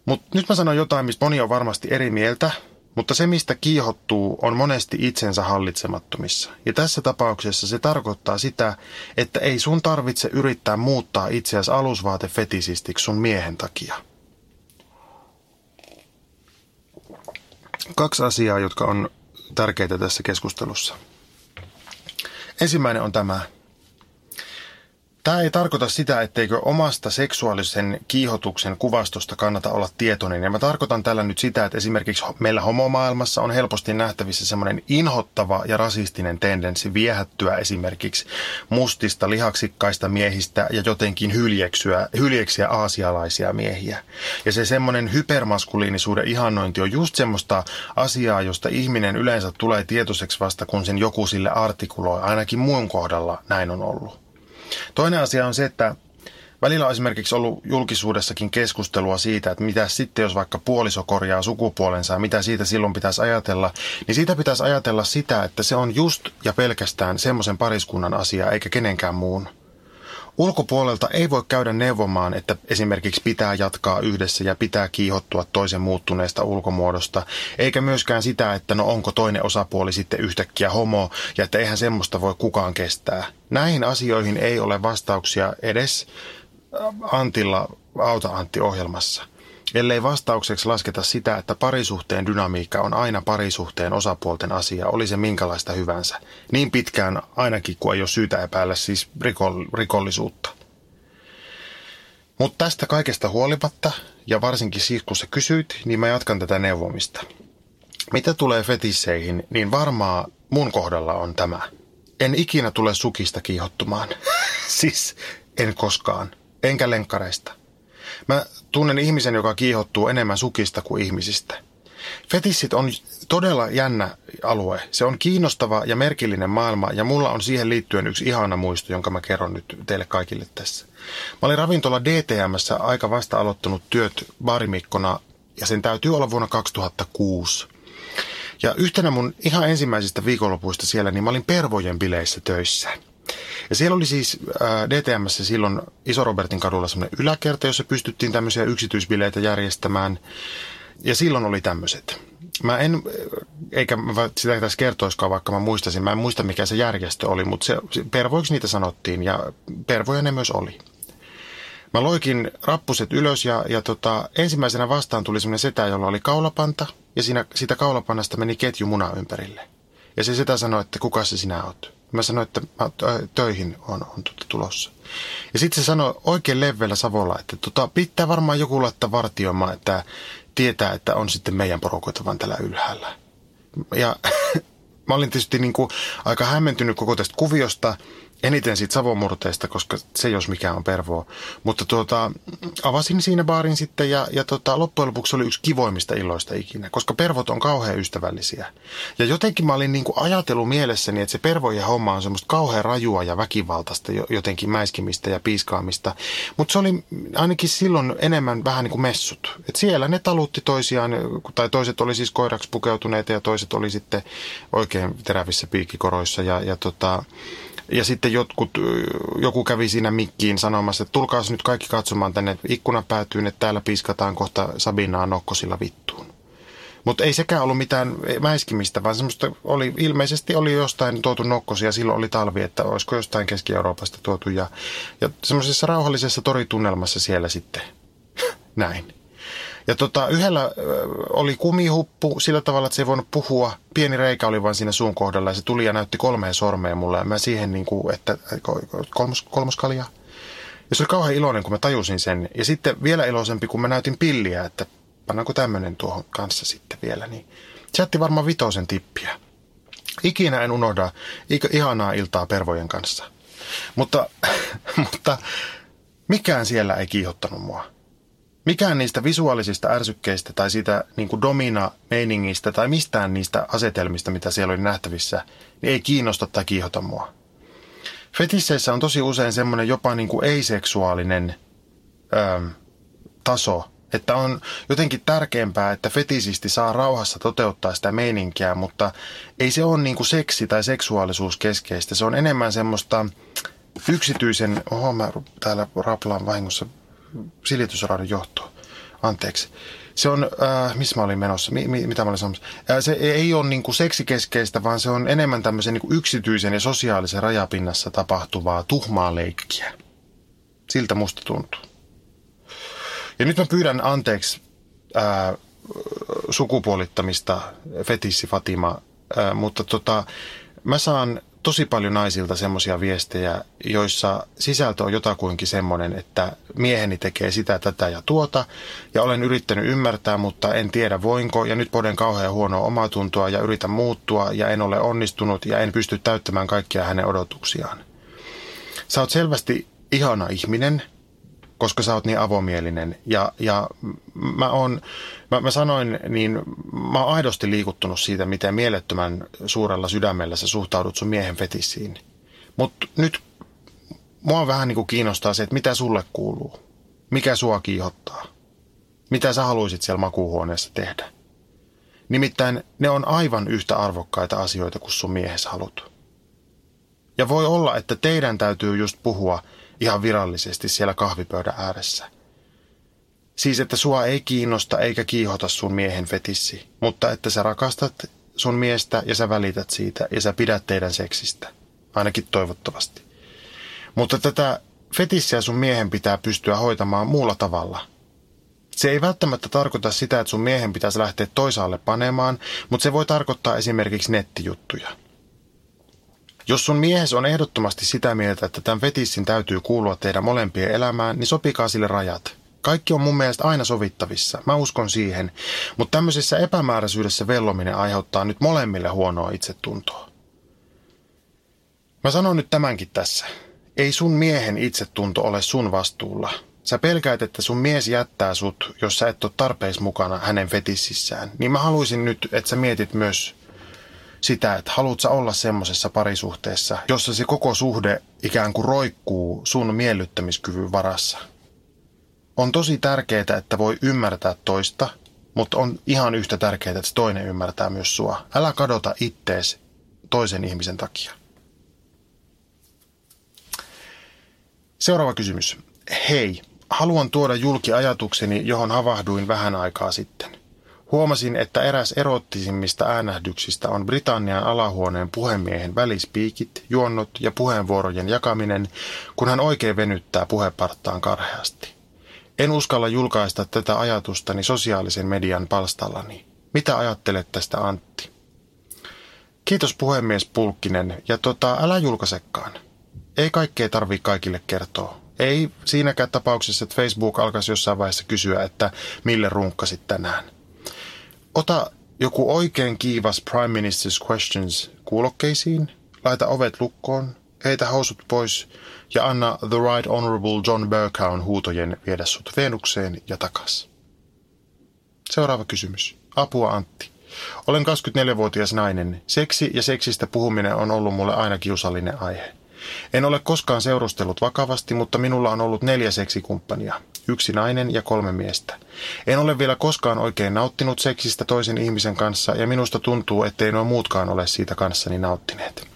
mutta nyt mä sanon jotain, mistä moni on varmasti eri mieltä, mutta se, mistä kiihottuu, on monesti itsensä hallitsemattomissa. Ja tässä tapauksessa se tarkoittaa sitä, että ei sun tarvitse yrittää muuttaa itseäsi alusvaatefetisistiksi sun miehen takia. Kaksi asiaa, jotka on tärkeitä tässä keskustelussa. Ensimmäinen on tämä, Tämä ei tarkoita sitä, etteikö omasta seksuaalisen kiihotuksen kuvastosta kannata olla tietoinen. Ja mä tarkoitan tällä nyt sitä, että esimerkiksi meillä homomaailmassa on helposti nähtävissä semmoinen inhottava ja rasistinen tendenssi viehättyä esimerkiksi mustista lihaksikkaista miehistä ja jotenkin hyljeksyä, hyljeksiä aasialaisia miehiä. Ja se semmoinen hypermaskuliinisuuden ihannointi on just semmoista asiaa, josta ihminen yleensä tulee tietoiseksi vasta, kun sen joku sille artikuloi. Ainakin muun kohdalla näin on ollut. Toinen asia on se, että välillä on esimerkiksi ollut julkisuudessakin keskustelua siitä, että mitä sitten, jos vaikka puoliso korjaa sukupuolensa ja mitä siitä silloin pitäisi ajatella, niin siitä pitäisi ajatella sitä, että se on just ja pelkästään semmoisen pariskunnan asia eikä kenenkään muun. Ulkopuolelta ei voi käydä neuvomaan, että esimerkiksi pitää jatkaa yhdessä ja pitää kiihottua toisen muuttuneesta ulkomuodosta, eikä myöskään sitä, että no onko toinen osapuoli sitten yhtäkkiä homo ja että eihän semmoista voi kukaan kestää. Näihin asioihin ei ole vastauksia edes Antilla Auta Antti-ohjelmassa ellei vastaukseksi lasketa sitä, että parisuhteen dynamiikka on aina parisuhteen osapuolten asia, oli se minkälaista hyvänsä. Niin pitkään ainakin, kun ei ole syytä epäillä siis rikollisuutta. Mutta tästä kaikesta huolimatta, ja varsinkin siis kun sä kysyit, niin mä jatkan tätä neuvomista. Mitä tulee fetisseihin, niin varmaa mun kohdalla on tämä. En ikinä tule sukista kiihottumaan. siis en koskaan. Enkä lenkkareista. Mä tunnen ihmisen, joka kiihottuu enemmän sukista kuin ihmisistä. Fetissit on todella jännä alue. Se on kiinnostava ja merkillinen maailma ja mulla on siihen liittyen yksi ihana muisto, jonka mä kerron nyt teille kaikille tässä. Mä olin ravintola DTMssä aika vasta aloittanut työt barimikkona ja sen täytyy olla vuonna 2006. Ja yhtenä mun ihan ensimmäisistä viikonlopuista siellä, niin mä olin Pervojen bileissä töissä. Ja siellä oli siis äh, DTMssä silloin Iso-Robertin kadulla semmoinen yläkerta, jossa pystyttiin tämmöisiä yksityisbileitä järjestämään. Ja silloin oli tämmöiset. Mä en, eikä mä sitä tässä kertoiskaan, vaikka mä muistasin. Mä en muista, mikä se järjestö oli, mutta se, pervoiksi niitä sanottiin ja pervoja ne myös oli. Mä loikin rappuset ylös ja, ja tota, ensimmäisenä vastaan tuli semmoinen setä, jolla oli kaulapanta ja siinä, siitä kaulapannasta meni ketju muna ympärille. Ja se setä sanoi, että kuka se sinä oot. Mä sanoin, että mä töihin on, on tuota tulossa. Ja sitten se sanoi oikein leveällä Savolla, että tota, pitää varmaan joku laittaa vartioimaan, että tietää, että on sitten meidän porukoita vaan tällä ylhäällä. Ja mä olin tietysti niin kuin aika hämmentynyt koko tästä kuviosta eniten siitä savomurteesta, koska se jos mikä on pervoa. Mutta tuota, avasin siinä baarin sitten ja, ja tuota, loppujen lopuksi oli yksi kivoimmista illoista ikinä, koska pervot on kauhean ystävällisiä. Ja jotenkin mä olin niin kuin ajatellut mielessäni, että se pervojen homma on semmoista kauhean rajua ja väkivaltaista jotenkin mäiskimistä ja piiskaamista. Mutta se oli ainakin silloin enemmän vähän niin kuin messut. Et siellä ne talutti toisiaan, tai toiset oli siis koiraksi pukeutuneita ja toiset oli sitten oikein terävissä piikkikoroissa ja, ja tota, Ja sitten jotkut, joku kävi siinä mikkiin sanomassa, että tulkaas nyt kaikki katsomaan tänne ikkunapäätyyn, että täällä piiskataan kohta Sabinaa nokkosilla vittuun. Mutta ei sekään ollut mitään mäiskimistä, vaan semmoista oli, ilmeisesti oli jostain tuotu nokkosia, silloin oli talvi, että olisiko jostain Keski-Euroopasta tuotu. Ja, ja semmoisessa rauhallisessa toritunnelmassa siellä sitten näin. Ja tota, yhdellä oli kumihuppu sillä tavalla, että se ei voinut puhua. Pieni reikä oli vain siinä suun kohdalla ja se tuli ja näytti kolmeen sormeen mulle. Ja mä siihen niin kuin, että kolmos, kolmoskalja. Ja se oli kauhean iloinen, kun mä tajusin sen. Ja sitten vielä iloisempi, kun mä näytin pilliä, että pannaanko tämmöinen tuohon kanssa sitten vielä. Niin jätti varmaan vitosen tippiä. Ikinä en unohda ihanaa iltaa pervojen kanssa. Mutta, mutta mikään siellä ei kiihottanut mua. Mikään niistä visuaalisista ärsykkeistä tai siitä niin kuin domina-meiningistä tai mistään niistä asetelmista, mitä siellä oli nähtävissä, niin ei kiinnosta tai kiihota mua. Fetisseissä on tosi usein semmoinen jopa niin kuin ei-seksuaalinen öö, taso, että on jotenkin tärkeämpää, että fetisisti saa rauhassa toteuttaa sitä meininkiä, mutta ei se ole niin kuin seksi tai seksuaalisuus keskeistä. Se on enemmän semmoista yksityisen, oho mä täällä raplaan vahingossa silitysraadin johtoon. Anteeksi. Se on, äh, missä mä olin menossa, mi, mi, mitä mä olin sanomassa. Äh, se ei ole niin kuin seksikeskeistä, vaan se on enemmän tämmöisen niin kuin yksityisen ja sosiaalisen rajapinnassa tapahtuvaa tuhmaa leikkiä. Siltä musta tuntuu. Ja nyt mä pyydän anteeksi äh, sukupuolittamista, fetissi Fatima, äh, mutta tota, mä saan tosi paljon naisilta semmoisia viestejä, joissa sisältö on jotakuinkin semmoinen, että mieheni tekee sitä, tätä ja tuota, ja olen yrittänyt ymmärtää, mutta en tiedä voinko, ja nyt poden kauhean huonoa omatuntoa ja yritän muuttua, ja en ole onnistunut, ja en pysty täyttämään kaikkia hänen odotuksiaan. Sä oot selvästi ihana ihminen, koska sä oot niin avomielinen. Ja, ja mä, on, mä, mä sanoin, niin mä oon aidosti liikuttunut siitä, miten mielettömän suurella sydämellä sä suhtaudut sun miehen fetissiin. Mutta nyt mua vähän niin kuin kiinnostaa se, että mitä sulle kuuluu. Mikä sua kiihottaa? Mitä sä haluaisit siellä makuuhuoneessa tehdä? Nimittäin ne on aivan yhtä arvokkaita asioita kuin sun miehes halut. Ja voi olla, että teidän täytyy just puhua – ihan virallisesti siellä kahvipöydän ääressä. Siis, että sua ei kiinnosta eikä kiihota sun miehen fetissi, mutta että sä rakastat sun miestä ja sä välität siitä ja sä pidät teidän seksistä. Ainakin toivottavasti. Mutta tätä fetissiä sun miehen pitää pystyä hoitamaan muulla tavalla. Se ei välttämättä tarkoita sitä, että sun miehen pitäisi lähteä toisaalle panemaan, mutta se voi tarkoittaa esimerkiksi nettijuttuja – jos sun miehes on ehdottomasti sitä mieltä, että tämän fetissin täytyy kuulua teidän molempien elämään, niin sopikaa sille rajat. Kaikki on mun mielestä aina sovittavissa. Mä uskon siihen. Mutta tämmöisessä epämääräisyydessä vellominen aiheuttaa nyt molemmille huonoa itsetuntoa. Mä sanon nyt tämänkin tässä. Ei sun miehen itsetunto ole sun vastuulla. Sä pelkäät, että sun mies jättää sut, jos sä et ole tarpeeksi mukana hänen fetississään. Niin mä haluaisin nyt, että sä mietit myös sitä, että haluat sä olla semmoisessa parisuhteessa, jossa se koko suhde ikään kuin roikkuu sun miellyttämiskyvyn varassa. On tosi tärkeää, että voi ymmärtää toista, mutta on ihan yhtä tärkeää, että toinen ymmärtää myös sua. Älä kadota ittees toisen ihmisen takia. Seuraava kysymys. Hei, haluan tuoda julki ajatukseni, johon havahduin vähän aikaa sitten. Huomasin, että eräs erottisimmista äänähdyksistä on Britannian alahuoneen puhemiehen välispiikit, juonnot ja puheenvuorojen jakaminen, kun hän oikein venyttää puheparttaan karheasti. En uskalla julkaista tätä ajatustani sosiaalisen median palstallani. Mitä ajattelet tästä Antti? Kiitos puhemies Pulkkinen, ja tota, älä julkaisekaan. Ei kaikkea tarvi kaikille kertoa. Ei siinäkään tapauksessa, että Facebook alkaisi jossain vaiheessa kysyä, että mille runkkasit tänään. Ota joku oikein kiivas Prime Minister's Questions kuulokkeisiin, laita ovet lukkoon, heitä housut pois ja anna The Right Honorable John Burkown huutojen viedä sut Venukseen ja takas. Seuraava kysymys. Apua Antti. Olen 24-vuotias nainen. Seksi ja seksistä puhuminen on ollut mulle aina kiusallinen aihe. En ole koskaan seurustellut vakavasti, mutta minulla on ollut neljä seksikumppania yksi nainen ja kolme miestä. En ole vielä koskaan oikein nauttinut seksistä toisen ihmisen kanssa ja minusta tuntuu, ettei nuo muutkaan ole siitä kanssani nauttineet.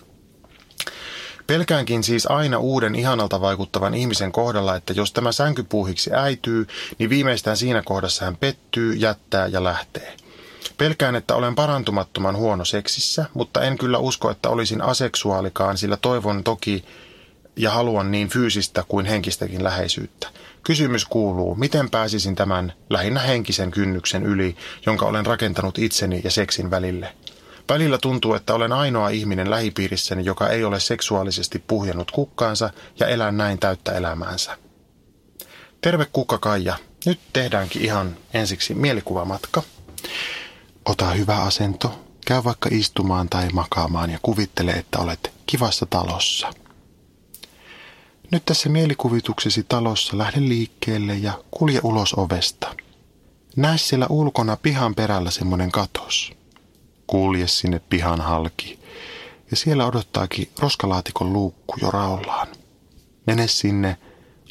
Pelkäänkin siis aina uuden ihanalta vaikuttavan ihmisen kohdalla, että jos tämä sänkypuuhiksi äityy, niin viimeistään siinä kohdassa hän pettyy, jättää ja lähtee. Pelkään, että olen parantumattoman huono seksissä, mutta en kyllä usko, että olisin aseksuaalikaan, sillä toivon toki ja haluan niin fyysistä kuin henkistäkin läheisyyttä. Kysymys kuuluu, miten pääsisin tämän lähinnä henkisen kynnyksen yli, jonka olen rakentanut itseni ja seksin välille. Välillä tuntuu, että olen ainoa ihminen lähipiirissäni, joka ei ole seksuaalisesti puhjennut kukkaansa ja elää näin täyttä elämäänsä. Terve kukka Kaija. Nyt tehdäänkin ihan ensiksi mielikuvamatka. Ota hyvä asento, käy vaikka istumaan tai makaamaan ja kuvittele, että olet kivassa talossa. Nyt tässä mielikuvituksesi talossa lähde liikkeelle ja kulje ulos ovesta. Näe siellä ulkona pihan perällä semmoinen katos. Kulje sinne pihan halki ja siellä odottaakin roskalaatikon luukku jo raollaan. Mene sinne,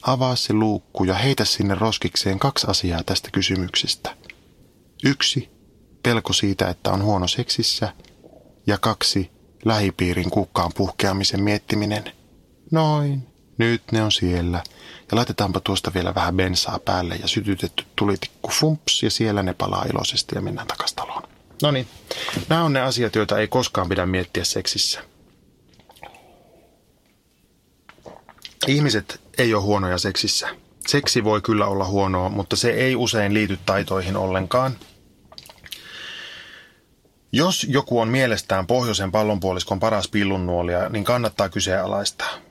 avaa se luukku ja heitä sinne roskikseen kaksi asiaa tästä kysymyksestä. Yksi, pelko siitä, että on huono seksissä. Ja kaksi, lähipiirin kukkaan puhkeamisen miettiminen. Noin, nyt ne on siellä. Ja laitetaanpa tuosta vielä vähän bensaa päälle ja sytytetty tulitikku fumps ja siellä ne palaa iloisesti ja mennään takaisin taloon. No niin, nämä on ne asiat, joita ei koskaan pidä miettiä seksissä. Ihmiset ei ole huonoja seksissä. Seksi voi kyllä olla huonoa, mutta se ei usein liity taitoihin ollenkaan. Jos joku on mielestään pohjoisen pallonpuoliskon paras pillunnuolia, niin kannattaa kyseenalaistaa.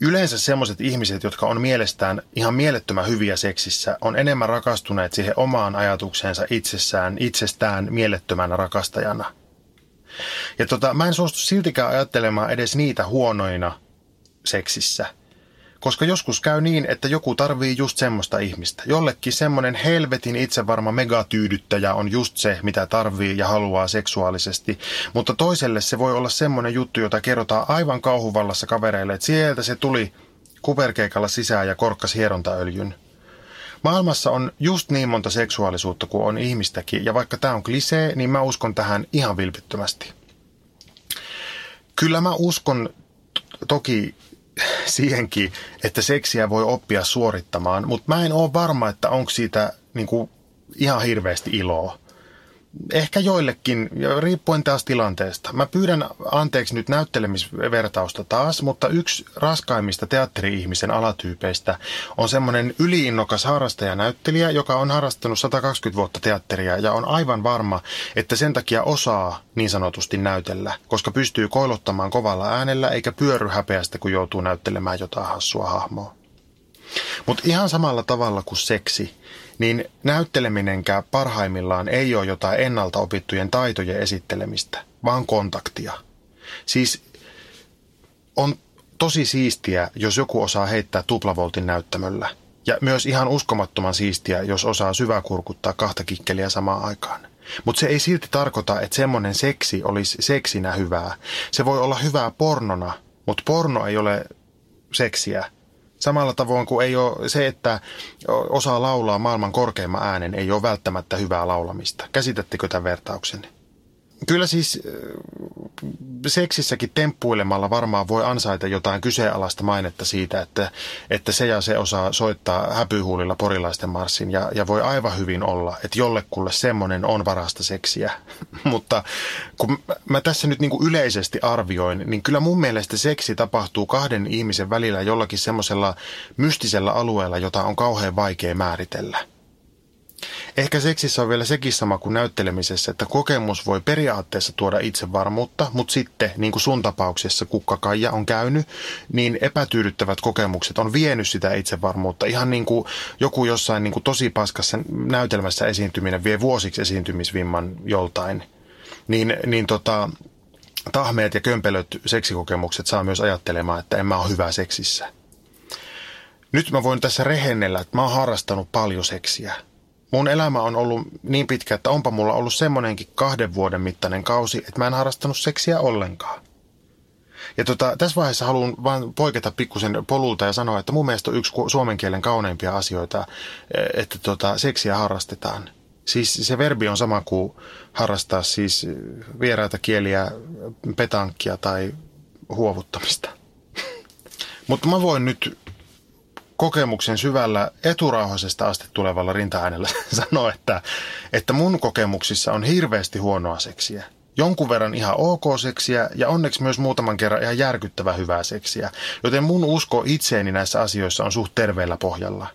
Yleensä semmoiset ihmiset, jotka on mielestään ihan mielettömän hyviä seksissä, on enemmän rakastuneet siihen omaan ajatukseensa itsessään, itsestään mielettömänä rakastajana. Ja tota, mä en suostu siltikään ajattelemaan edes niitä huonoina seksissä – koska joskus käy niin, että joku tarvii just semmoista ihmistä. Jollekin semmoinen helvetin itsevarma megatyydyttäjä on just se, mitä tarvii ja haluaa seksuaalisesti. Mutta toiselle se voi olla semmoinen juttu, jota kerrotaan aivan kauhuvallassa kavereille, että sieltä se tuli kuperkeikalla sisään ja korkkas hierontaöljyn. Maailmassa on just niin monta seksuaalisuutta kuin on ihmistäkin, ja vaikka tämä on klisee, niin mä uskon tähän ihan vilpittömästi. Kyllä mä uskon toki siihenkin, että seksiä voi oppia suorittamaan, mutta mä en ole varma, että onko siitä niin kuin, ihan hirveästi iloa ehkä joillekin, riippuen taas tilanteesta. Mä pyydän anteeksi nyt näyttelemisvertausta taas, mutta yksi raskaimmista teatteri-ihmisen alatyypeistä on semmoinen yliinnokas harrastajanäyttelijä, joka on harrastanut 120 vuotta teatteria ja on aivan varma, että sen takia osaa niin sanotusti näytellä, koska pystyy koilottamaan kovalla äänellä eikä pyörry häpeästä, kun joutuu näyttelemään jotain hassua hahmoa. Mutta ihan samalla tavalla kuin seksi, niin näytteleminenkään parhaimmillaan ei ole jotain ennalta opittujen taitojen esittelemistä, vaan kontaktia. Siis on tosi siistiä, jos joku osaa heittää tuplavoltin näyttämöllä. Ja myös ihan uskomattoman siistiä, jos osaa syväkurkuttaa kahta kikkeliä samaan aikaan. Mutta se ei silti tarkoita, että semmoinen seksi olisi seksinä hyvää. Se voi olla hyvää pornona, mutta porno ei ole seksiä. Samalla tavoin kuin ei ole se, että osaa laulaa maailman korkeimman äänen, ei ole välttämättä hyvää laulamista. Käsitättekö tämän vertauksen? Kyllä siis seksissäkin temppuilemalla varmaan voi ansaita jotain kyseenalaista mainetta siitä, että, että se ja se osaa soittaa häpyhuulilla porilaisten marssin ja, ja voi aivan hyvin olla, että jollekulle semmoinen on varasta seksiä. Mutta kun mä tässä nyt niin kuin yleisesti arvioin, niin kyllä mun mielestä seksi tapahtuu kahden ihmisen välillä jollakin semmoisella mystisellä alueella, jota on kauhean vaikea määritellä. Ehkä seksissä on vielä sekin sama kuin näyttelemisessä, että kokemus voi periaatteessa tuoda itsevarmuutta, mutta sitten, niin kuin sun tapauksessa kukkakaija on käynyt, niin epätyydyttävät kokemukset on vienyt sitä itsevarmuutta. Ihan niin kuin joku jossain niin kuin tosi paskassa näytelmässä esiintyminen vie vuosiksi esiintymisvimman joltain. Niin, niin tota, tahmeet ja kömpelöt seksikokemukset saa myös ajattelemaan, että en mä ole hyvä seksissä. Nyt mä voin tässä rehennellä, että mä oon harrastanut paljon seksiä mun elämä on ollut niin pitkä, että onpa mulla ollut semmoinenkin kahden vuoden mittainen kausi, että mä en harrastanut seksiä ollenkaan. Ja tota, tässä vaiheessa haluan vain poiketa pikkusen polulta ja sanoa, että mun mielestä on yksi suomen kielen kauneimpia asioita, että tota, seksiä harrastetaan. Siis se verbi on sama kuin harrastaa siis vieraita kieliä, petankkia tai huovuttamista. Mutta mä voin nyt kokemuksen syvällä eturauhasesta asti tulevalla rintaäänellä sanoa, että, että mun kokemuksissa on hirveästi huonoa seksiä. Jonkun verran ihan ok seksiä ja onneksi myös muutaman kerran ihan järkyttävä hyvää seksiä. Joten mun usko itseeni näissä asioissa on suht terveellä pohjalla.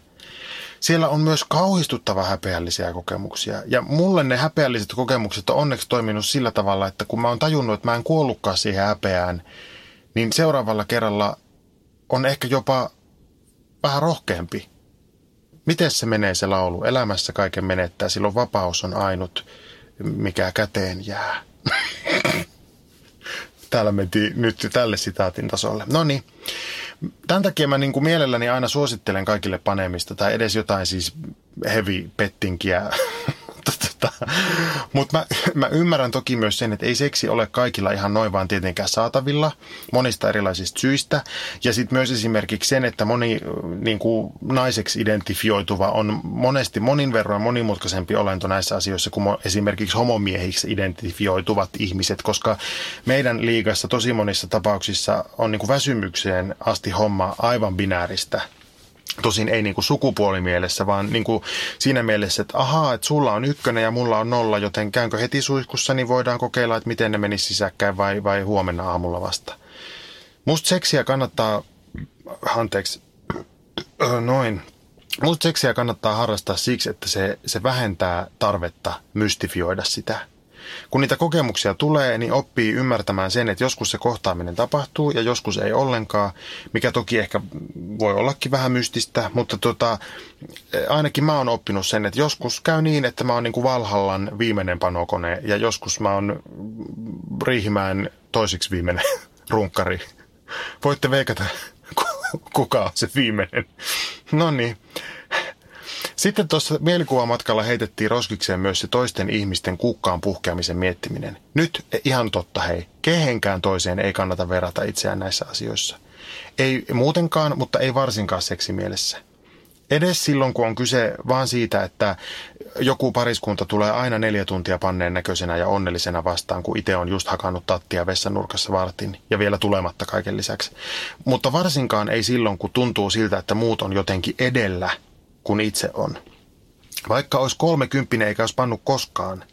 Siellä on myös kauhistuttava häpeällisiä kokemuksia. Ja mulle ne häpeälliset kokemukset on onneksi toiminut sillä tavalla, että kun mä oon tajunnut, että mä en kuollutkaan siihen häpeään, niin seuraavalla kerralla on ehkä jopa vähän rohkeampi. Miten se menee se laulu? Elämässä kaiken menettää, silloin vapaus on ainut, mikä käteen jää. Täällä mentiin nyt tälle sitaatin tasolle. No niin. Tämän takia mä niin kuin mielelläni aina suosittelen kaikille paneemista tai edes jotain siis heavy pettinkiä Tota, Mutta mä, mä ymmärrän toki myös sen, että ei seksi ole kaikilla ihan noin vaan tietenkään saatavilla monista erilaisista syistä. Ja sitten myös esimerkiksi sen, että moni niin kuin naiseksi identifioituva on monesti monin verran monimutkaisempi olento näissä asioissa kuin esimerkiksi homomiehiksi identifioituvat ihmiset, koska meidän liigassa tosi monissa tapauksissa on niin kuin väsymykseen asti homma aivan binääristä Tosin ei niin kuin sukupuolimielessä, vaan niin kuin siinä mielessä, että ahaa, että sulla on ykkönen ja mulla on nolla, joten käynkö heti suihkussa, niin voidaan kokeilla, että miten ne menisi sisäkkäin vai, vai huomenna aamulla vasta. Musta seksiä kannattaa, anteeksi, noin, Musta seksiä kannattaa harrastaa siksi, että se, se vähentää tarvetta mystifioida sitä – kun niitä kokemuksia tulee, niin oppii ymmärtämään sen, että joskus se kohtaaminen tapahtuu ja joskus ei ollenkaan, mikä toki ehkä voi ollakin vähän mystistä, mutta tota, ainakin mä oon oppinut sen, että joskus käy niin, että mä oon niin kuin Valhallan viimeinen panokone ja joskus mä oon Riihimäen toisiksi viimeinen runkkari. Voitte veikata, kuka on se viimeinen. No niin. Sitten tuossa mielikuvamatkalla heitettiin roskikseen myös se toisten ihmisten kukkaan puhkeamisen miettiminen. Nyt ihan totta hei, kehenkään toiseen ei kannata verrata itseään näissä asioissa. Ei muutenkaan, mutta ei varsinkaan seksimielessä. Edes silloin, kun on kyse vaan siitä, että joku pariskunta tulee aina neljä tuntia panneen näköisenä ja onnellisena vastaan, kun itse on just hakannut tattia vessan nurkassa vartin ja vielä tulematta kaiken lisäksi. Mutta varsinkaan ei silloin, kun tuntuu siltä, että muut on jotenkin edellä – kuin itse on. Vaikka olisi kolmekymppinen eikä olisi pannut koskaan,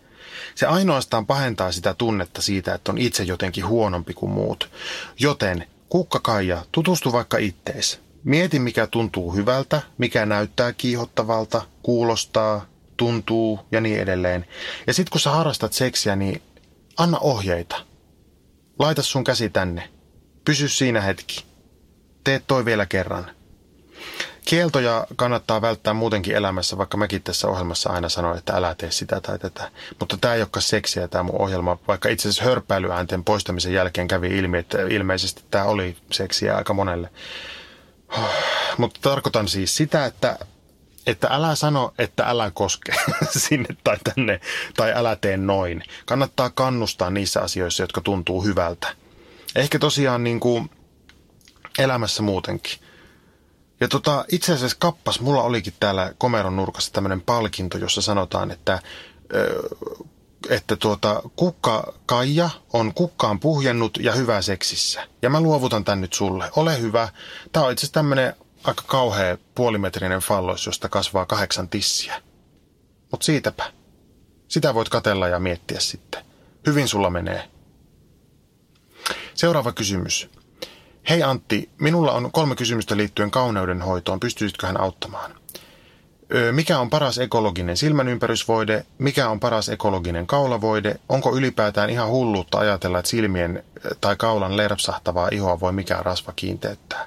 se ainoastaan pahentaa sitä tunnetta siitä, että on itse jotenkin huonompi kuin muut. Joten kukka Kaija, tutustu vaikka ittees. Mieti, mikä tuntuu hyvältä, mikä näyttää kiihottavalta, kuulostaa, tuntuu ja niin edelleen. Ja sitten kun sä harrastat seksiä, niin anna ohjeita. Laita sun käsi tänne. Pysy siinä hetki. Tee toi vielä kerran. Kieltoja kannattaa välttää muutenkin elämässä, vaikka mäkin tässä ohjelmassa aina sanoin, että älä tee sitä tai tätä. Mutta tämä ei olekaan seksiä tämä mun ohjelma, vaikka itse asiassa hörpäilyäänten poistamisen jälkeen kävi ilmi, että ilmeisesti tämä oli seksiä aika monelle. Mutta tarkoitan siis sitä, että, että älä sano, että älä koske sinne tai tänne, tai älä tee noin. Kannattaa kannustaa niissä asioissa, jotka tuntuu hyvältä. Ehkä tosiaan niin kuin elämässä muutenkin ja tota, itse asiassa kappas, mulla olikin täällä komeron nurkassa tämmöinen palkinto, jossa sanotaan, että, että tuota, kukka Kaija on kukkaan puhjennut ja hyvä seksissä. Ja mä luovutan tän nyt sulle. Ole hyvä. Tää on itse asiassa tämmöinen aika kauhea puolimetrinen fallos, josta kasvaa kahdeksan tissiä. Mut siitäpä. Sitä voit katella ja miettiä sitten. Hyvin sulla menee. Seuraava kysymys. Hei Antti, minulla on kolme kysymystä liittyen kauneudenhoitoon. Pystyisitkö hän auttamaan? Mikä on paras ekologinen silmänympärysvoide? Mikä on paras ekologinen kaulavoide? Onko ylipäätään ihan hulluutta ajatella, että silmien tai kaulan lerpsahtavaa ihoa voi mikään rasva kiinteyttää?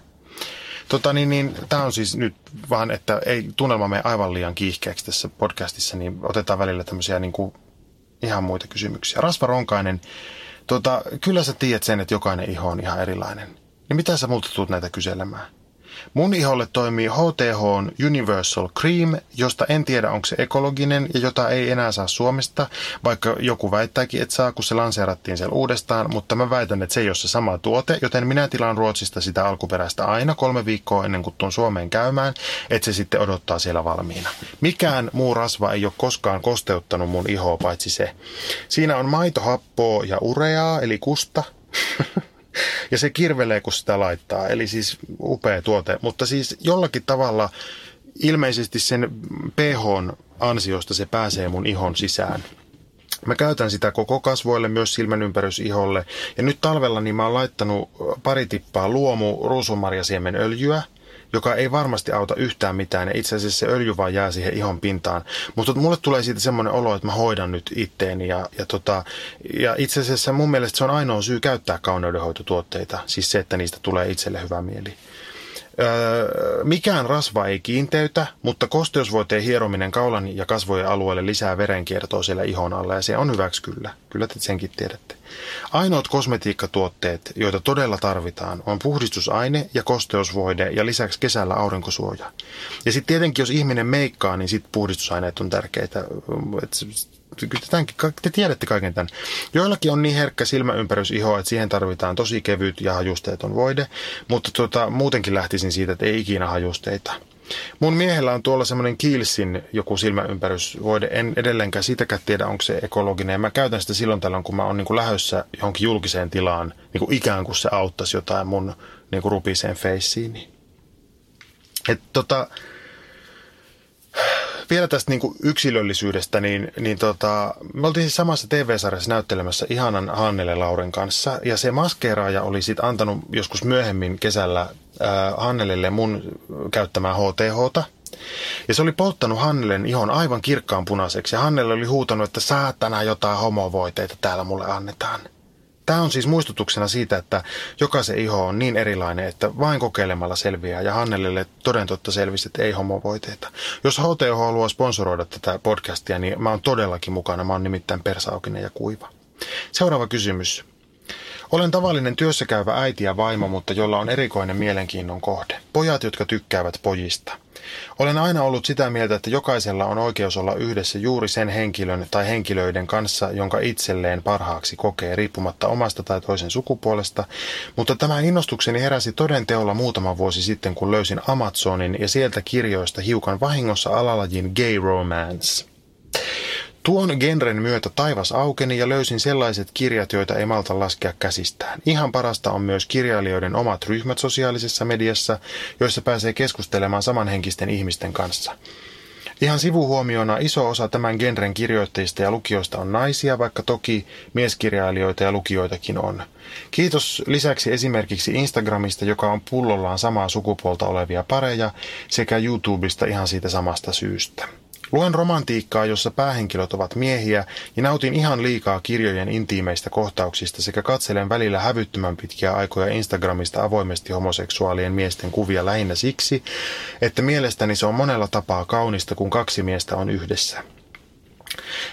Tota niin, niin tämä on siis nyt vaan, että ei tunnelma mene aivan liian kiihkeäksi tässä podcastissa, niin otetaan välillä tämmöisiä niin kuin ihan muita kysymyksiä. Rasva Ronkainen, tota, kyllä sä tiedät sen, että jokainen iho on ihan erilainen. Niin mitä sä multa tulet näitä kyselemään? Mun iholle toimii HTH Universal Cream, josta en tiedä onko se ekologinen ja jota ei enää saa Suomesta, vaikka joku väittääkin, että saa, kun se lanseerattiin siellä uudestaan, mutta mä väitän, että se ei ole se sama tuote, joten minä tilaan Ruotsista sitä alkuperäistä aina kolme viikkoa ennen kuin tuun Suomeen käymään, että se sitten odottaa siellä valmiina. Mikään muu rasva ei ole koskaan kosteuttanut mun ihoa paitsi se. Siinä on maitohappoa ja ureaa, eli kusta. Ja se kirvelee, kun sitä laittaa. Eli siis upea tuote. Mutta siis jollakin tavalla ilmeisesti sen pH ansiosta se pääsee mun ihon sisään. Mä käytän sitä koko kasvoille, myös silmänympärysiholle. Ja nyt talvella niin mä oon laittanut pari tippaa luomu ruusumarjasiemen öljyä, joka ei varmasti auta yhtään mitään ja itse asiassa se öljy vaan jää siihen ihon pintaan. Mutta mulle tulee siitä semmoinen olo, että mä hoidan nyt itteeni ja, ja, tota, ja itse asiassa mun mielestä se on ainoa syy käyttää kauneudenhoitotuotteita, siis se, että niistä tulee itselle hyvä mieli. Öö, mikään rasva ei kiinteytä, mutta kosteusvoiteen hierominen kaulan ja kasvojen alueelle lisää verenkiertoa siellä ihon alla ja se on hyväksi kyllä. Kyllä te senkin tiedätte. Ainoat kosmetiikkatuotteet, joita todella tarvitaan, on puhdistusaine ja kosteusvoide ja lisäksi kesällä aurinkosuoja. Ja sitten tietenkin, jos ihminen meikkaa, niin sitten puhdistusaineet on tärkeitä. Et tämänkin, te tiedätte kaiken tämän. Joillakin on niin herkkä silmäympärysiho, että siihen tarvitaan tosi kevyt ja hajusteeton voide, mutta tota, muutenkin lähtisin siitä, että ei ikinä hajusteita. Mun miehellä on tuolla semmoinen Kielsin joku silmäympärysvoide. En edelleenkään sitäkään tiedä, onko se ekologinen. Mä käytän sitä silloin tällöin, kun mä oon niin lähössä johonkin julkiseen tilaan, niin kuin ikään kuin se auttaisi jotain mun niin kuin rupiseen feissiin. Et tota, vielä tästä niin kuin yksilöllisyydestä, niin, niin tota, me oltiin siis samassa TV-sarjassa näyttelemässä ihanan Hannele Lauren kanssa, ja se maskeeraaja oli sitten antanut joskus myöhemmin kesällä äh, Hannelelle mun käyttämää HTHta, ja se oli polttanut Hannelen ihon aivan kirkkaan punaiseksi, ja Hannelle oli huutanut, että saatana jotain homovoiteita täällä mulle annetaan. Tämä on siis muistutuksena siitä, että jokaisen iho on niin erilainen, että vain kokeilemalla selviää. Ja Hannelille toden totta selvisi, että ei homovoiteita. Jos HTH haluaa sponsoroida tätä podcastia, niin mä oon todellakin mukana. Mä oon nimittäin persaukinen ja kuiva. Seuraava kysymys. Olen tavallinen työssäkäyvä äiti ja vaimo, mutta jolla on erikoinen mielenkiinnon kohde. Pojat, jotka tykkäävät pojista. Olen aina ollut sitä mieltä, että jokaisella on oikeus olla yhdessä juuri sen henkilön tai henkilöiden kanssa, jonka itselleen parhaaksi kokee, riippumatta omasta tai toisen sukupuolesta, mutta tämä innostukseni heräsi toden teolla muutama vuosi sitten, kun löysin Amazonin ja sieltä kirjoista hiukan vahingossa alalajin gay romance. Tuon genren myötä taivas aukeni ja löysin sellaiset kirjat, joita ei malta laskea käsistään. Ihan parasta on myös kirjailijoiden omat ryhmät sosiaalisessa mediassa, joissa pääsee keskustelemaan samanhenkisten ihmisten kanssa. Ihan sivuhuomiona iso osa tämän genren kirjoittajista ja lukijoista on naisia, vaikka toki mieskirjailijoita ja lukijoitakin on. Kiitos lisäksi esimerkiksi Instagramista, joka on pullollaan samaa sukupuolta olevia pareja, sekä YouTubesta ihan siitä samasta syystä. Luen romantiikkaa, jossa päähenkilöt ovat miehiä, ja nautin ihan liikaa kirjojen intiimeistä kohtauksista sekä katselen välillä hävyttömän pitkiä aikoja Instagramista avoimesti homoseksuaalien miesten kuvia lähinnä siksi, että mielestäni se on monella tapaa kaunista, kun kaksi miestä on yhdessä.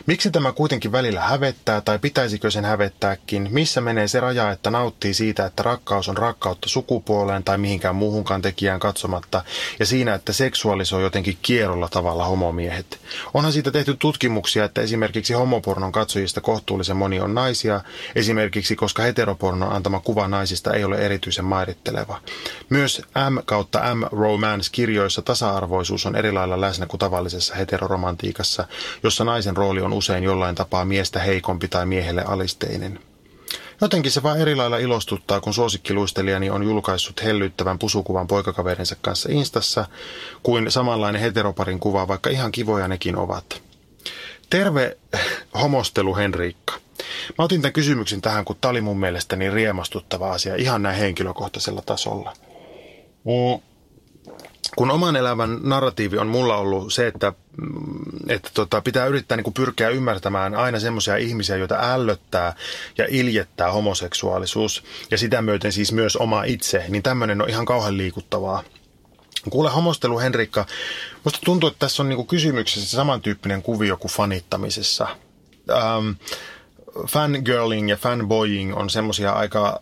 Miksi tämä kuitenkin välillä hävettää tai pitäisikö sen hävettääkin? Missä menee se raja, että nauttii siitä, että rakkaus on rakkautta sukupuoleen tai mihinkään muuhunkaan tekijään katsomatta ja siinä, että seksuaalisoi jotenkin kierrolla tavalla homomiehet? Onhan siitä tehty tutkimuksia, että esimerkiksi homopornon katsojista kohtuullisen moni on naisia, esimerkiksi koska heteropornon antama kuva naisista ei ole erityisen mairitteleva. Myös M kautta M romance kirjoissa tasa-arvoisuus on eri lailla läsnä kuin tavallisessa heteroromantiikassa, jossa naisen rooli on usein jollain tapaa miestä heikompi tai miehelle alisteinen. Jotenkin se vaan eri lailla ilostuttaa, kun suosikkiluistelijani on julkaissut hellyttävän pusukuvan poikakaverinsa kanssa Instassa, kuin samanlainen heteroparin kuva, vaikka ihan kivoja nekin ovat. Terve homostelu Henriikka. Mä otin tämän kysymyksen tähän, kun tämä oli mun mielestä niin riemastuttava asia ihan näin henkilökohtaisella tasolla. Mm kun oman elämän narratiivi on mulla ollut se, että, mm, että tota, pitää yrittää niin kuin pyrkiä ymmärtämään aina semmoisia ihmisiä, joita ällöttää ja iljettää homoseksuaalisuus ja sitä myöten siis myös oma itse, niin tämmöinen on ihan kauhean liikuttavaa. Kuule homostelu Henrikka, musta tuntuu, että tässä on niin kuin kysymyksessä samantyyppinen kuvio kuin fanittamisessa. Ähm, fangirling ja fanboying on semmoisia aika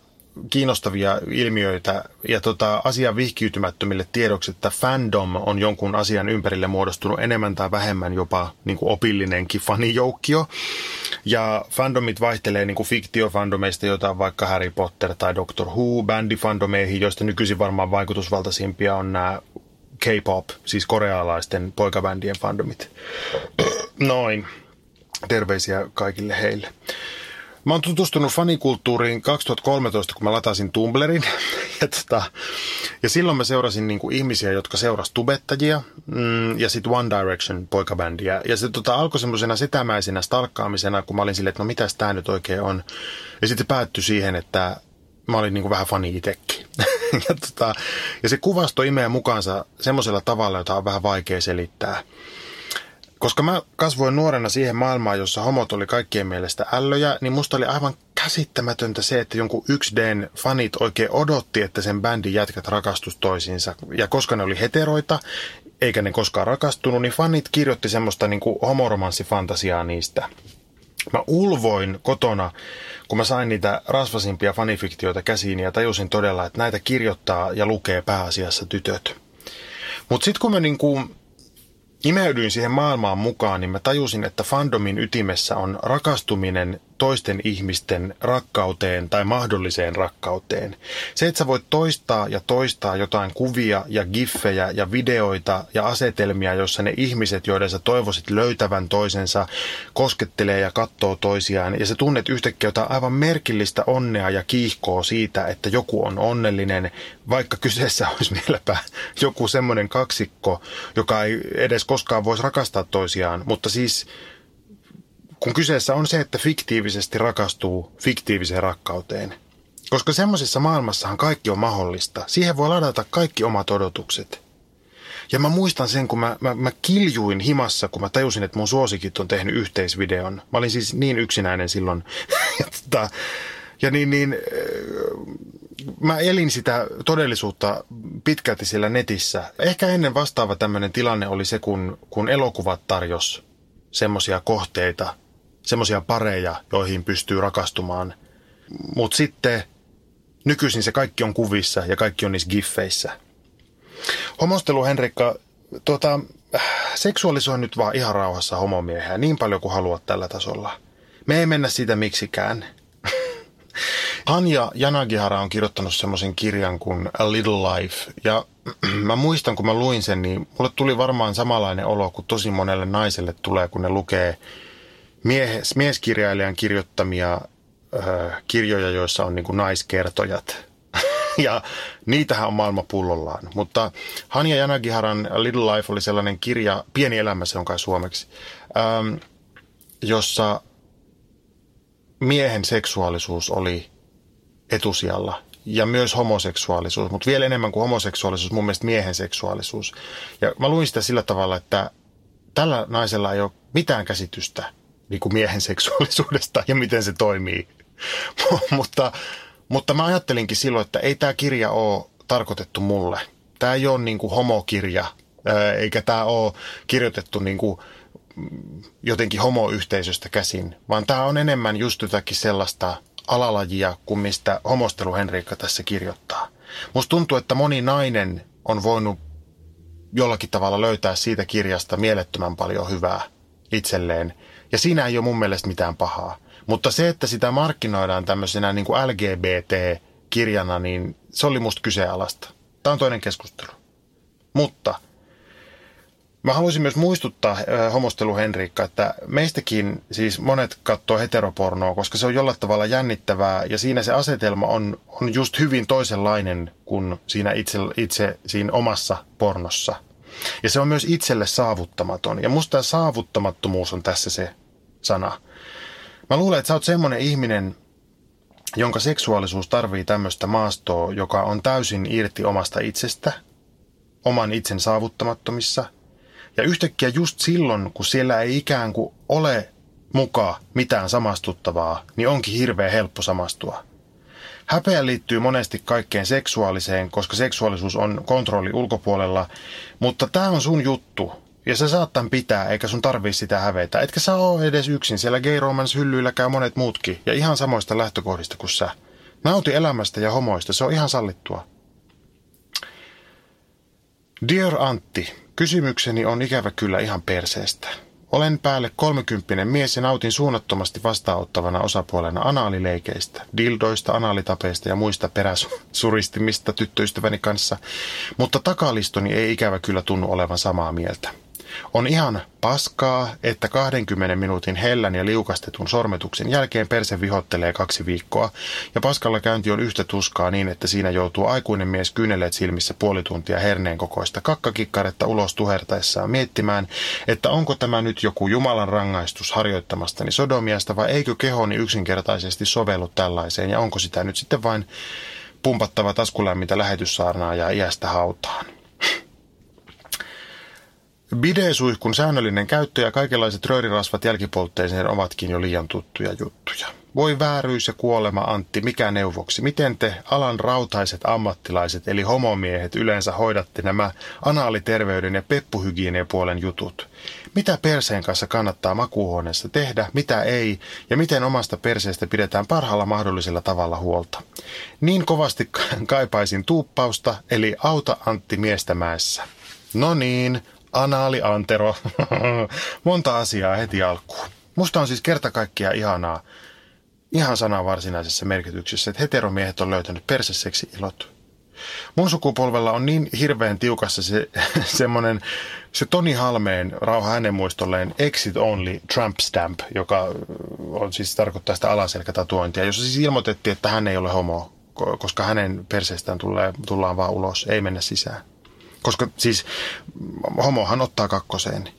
kiinnostavia ilmiöitä ja tota, asian vihkiytymättömille tiedoksi, että fandom on jonkun asian ympärille muodostunut enemmän tai vähemmän jopa niin kuin opillinenkin fanijoukkio. Ja fandomit vaihtelee niin kuin fiktiofandomeista, joita on vaikka Harry Potter tai Doctor Who, bändifandomeihin, joista nykyisin varmaan vaikutusvaltaisimpia on nämä K-pop, siis korealaisten poikabändien fandomit. Noin. Terveisiä kaikille heille. Mä oon tutustunut fanikulttuuriin 2013, kun mä latasin Tumblrin. ja, tota, ja silloin mä seurasin niin kuin ihmisiä, jotka seurasi tubettajia mm, ja sitten One Direction poikabändiä. Ja se tota, alkoi semmoisena setämäisenä stalkkaamisena, kun mä olin silleen, että no mitäs tää nyt oikein on. Ja sitten päättyi siihen, että mä olin niin kuin vähän fani itsekin. ja, tota, ja se kuvasto imeä mukaansa semmoisella tavalla, jota on vähän vaikea selittää. Koska mä kasvoin nuorena siihen maailmaan, jossa homot oli kaikkien mielestä ällöjä, niin musta oli aivan käsittämätöntä se, että jonkun 1Dn fanit oikein odotti, että sen bändin jätkät rakastus toisiinsa. Ja koska ne oli heteroita, eikä ne koskaan rakastunut, niin fanit kirjoitti semmoista niin kuin homoromanssifantasiaa niistä. Mä ulvoin kotona, kun mä sain niitä rasvasimpia fanifiktioita käsiin ja tajusin todella, että näitä kirjoittaa ja lukee pääasiassa tytöt. Mutta sitten kun mä niinku imeydyin siihen maailmaan mukaan, niin mä tajusin, että fandomin ytimessä on rakastuminen toisten ihmisten rakkauteen tai mahdolliseen rakkauteen. Se, että sä voit toistaa ja toistaa jotain kuvia ja giffejä ja videoita ja asetelmia, jossa ne ihmiset, joiden sä toivoisit löytävän toisensa, koskettelee ja katsoo toisiaan ja sä tunnet yhtäkkiä jotain aivan merkillistä onnea ja kiihkoa siitä, että joku on onnellinen, vaikka kyseessä olisi vieläpä joku semmoinen kaksikko, joka ei edes koskaan voisi rakastaa toisiaan, mutta siis kun kyseessä on se, että fiktiivisesti rakastuu fiktiiviseen rakkauteen. Koska semmoisessa maailmassahan kaikki on mahdollista. Siihen voi ladata kaikki omat odotukset. Ja mä muistan sen, kun mä, mä, mä kiljuin himassa, kun mä tajusin, että mun suosikit on tehnyt yhteisvideon. Mä olin siis niin yksinäinen silloin. ja, tota, ja niin, niin mä elin sitä todellisuutta pitkälti siellä netissä. Ehkä ennen vastaava tämmöinen tilanne oli se, kun, kun elokuvat tarjos semmoisia kohteita, semmoisia pareja, joihin pystyy rakastumaan. Mutta sitten nykyisin se kaikki on kuvissa ja kaikki on niissä giffeissä. Homostelu, Henrikka, tuota, seksuaalisoi nyt vaan ihan rauhassa homomiehiä niin paljon kuin haluat tällä tasolla. Me ei mennä siitä miksikään. Hanja Janagihara on kirjoittanut semmoisen kirjan kuin A Little Life. Ja mä muistan, kun mä luin sen, niin mulle tuli varmaan samanlainen olo kuin tosi monelle naiselle tulee, kun ne lukee mies, mieskirjailijan kirjoittamia ö, kirjoja, joissa on niin kuin naiskertojat. ja niitähän on maailma pullollaan. Mutta Hanya Janagiharan Little Life oli sellainen kirja, Pieni elämä se on kai suomeksi, ö, jossa miehen seksuaalisuus oli etusijalla ja myös homoseksuaalisuus, mutta vielä enemmän kuin homoseksuaalisuus, mun mielestä miehen seksuaalisuus. Ja mä luin sitä sillä tavalla, että tällä naisella ei ole mitään käsitystä niin kuin miehen seksuaalisuudesta ja miten se toimii. mutta, mutta mä ajattelinkin silloin, että ei tämä kirja ole tarkoitettu mulle. Tämä ei ole niin kuin homokirja, eikä tämä ole kirjoitettu niin kuin jotenkin homoyhteisöstä käsin, vaan tämä on enemmän just jotakin sellaista alalajia kuin mistä homostelu Henriikka tässä kirjoittaa. Musta tuntuu, että moni nainen on voinut jollakin tavalla löytää siitä kirjasta mielettömän paljon hyvää itselleen – ja siinä ei ole mun mielestä mitään pahaa. Mutta se, että sitä markkinoidaan tämmöisenä niin kuin LGBT-kirjana, niin se oli musta kyseenalaista. Tämä on toinen keskustelu. Mutta mä haluaisin myös muistuttaa äh, homostelu Henriikka, että meistäkin siis monet katsoo heteropornoa, koska se on jollain tavalla jännittävää ja siinä se asetelma on, on just hyvin toisenlainen kuin siinä itse, itse siinä omassa pornossa – ja se on myös itselle saavuttamaton. Ja musta saavuttamattomuus on tässä se sana. Mä luulen, että sä oot semmoinen ihminen, jonka seksuaalisuus tarvii tämmöistä maastoa, joka on täysin irti omasta itsestä, oman itsen saavuttamattomissa. Ja yhtäkkiä just silloin, kun siellä ei ikään kuin ole mukaan mitään samastuttavaa, niin onkin hirveän helppo samastua. Häpeä liittyy monesti kaikkeen seksuaaliseen, koska seksuaalisuus on kontrolli ulkopuolella, mutta tämä on sun juttu. Ja sä saat tämän pitää, eikä sun tarvii sitä hävetä. Etkä sä ole edes yksin. Siellä gay romance hyllyillä käy monet muutkin. Ja ihan samoista lähtökohdista kuin sä. Nauti elämästä ja homoista. Se on ihan sallittua. Dear Antti, kysymykseni on ikävä kyllä ihan perseestä. Olen päälle kolmekymppinen mies ja nautin suunnattomasti vastaanottavana osapuolena anaalileikeistä, dildoista, anaalitapeista ja muista peräsuristimista tyttöystäväni kanssa, mutta takalistoni ei ikävä kyllä tunnu olevan samaa mieltä. On ihan paskaa, että 20 minuutin hellän ja liukastetun sormetuksen jälkeen perse vihottelee kaksi viikkoa, ja paskalla käynti on yhtä tuskaa niin, että siinä joutuu aikuinen mies kyyneleet silmissä puoli tuntia herneen kokoista kakkakikkaretta ulos tuhertaessaan miettimään, että onko tämä nyt joku Jumalan rangaistus harjoittamastani sodomiasta vai eikö kehoni yksinkertaisesti sovellu tällaiseen ja onko sitä nyt sitten vain pumpattava taskulämmintä lähetyssaarnaa ja iästä hautaan. Bidesuihkun säännöllinen käyttö ja kaikenlaiset röörirasvat jälkipoltteeseen ovatkin jo liian tuttuja juttuja. Voi vääryys ja kuolema Antti, mikä neuvoksi? Miten te alan rautaiset ammattilaiset eli homomiehet yleensä hoidatte nämä anaaliterveyden ja puolen jutut? Mitä perseen kanssa kannattaa makuuhuoneessa tehdä, mitä ei ja miten omasta perseestä pidetään parhaalla mahdollisella tavalla huolta? Niin kovasti kaipaisin tuuppausta eli auta Antti miestämäessä. No niin, anaali antero. Monta asiaa heti alkuun. Musta on siis kerta kaikkiaan ihanaa, ihan sanan varsinaisessa merkityksessä, että heteromiehet on löytänyt perseseksi ilot. Mun sukupolvella on niin hirveän tiukassa se semmoinen, se Toni Halmeen, rauha hänen muistolleen, exit only Trump stamp, joka on siis tarkoittaa sitä alaselkätatuointia, jossa siis ilmoitettiin, että hän ei ole homo, koska hänen perseestään tulee, tullaan vaan ulos, ei mennä sisään. Koska siis homohan ottaa kakkoseen.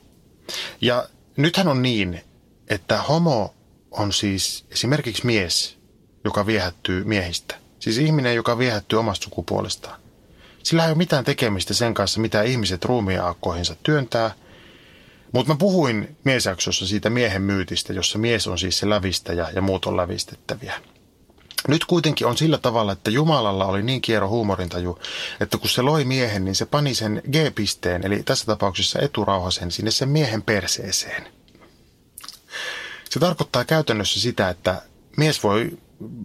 Ja nythän on niin, että homo on siis esimerkiksi mies, joka viehättyy miehistä. Siis ihminen, joka viehättyy omasta sukupuolestaan. Sillä ei ole mitään tekemistä sen kanssa, mitä ihmiset ruumiaakkoihinsa työntää. Mutta mä puhuin miesjaksossa siitä miehen myytistä, jossa mies on siis se lävistäjä ja muut on lävistettäviä. Nyt kuitenkin on sillä tavalla, että Jumalalla oli niin kiero huumorintaju, että kun se loi miehen, niin se pani sen G-pisteen, eli tässä tapauksessa eturauhasen, sinne sen miehen perseeseen. Se tarkoittaa käytännössä sitä, että mies voi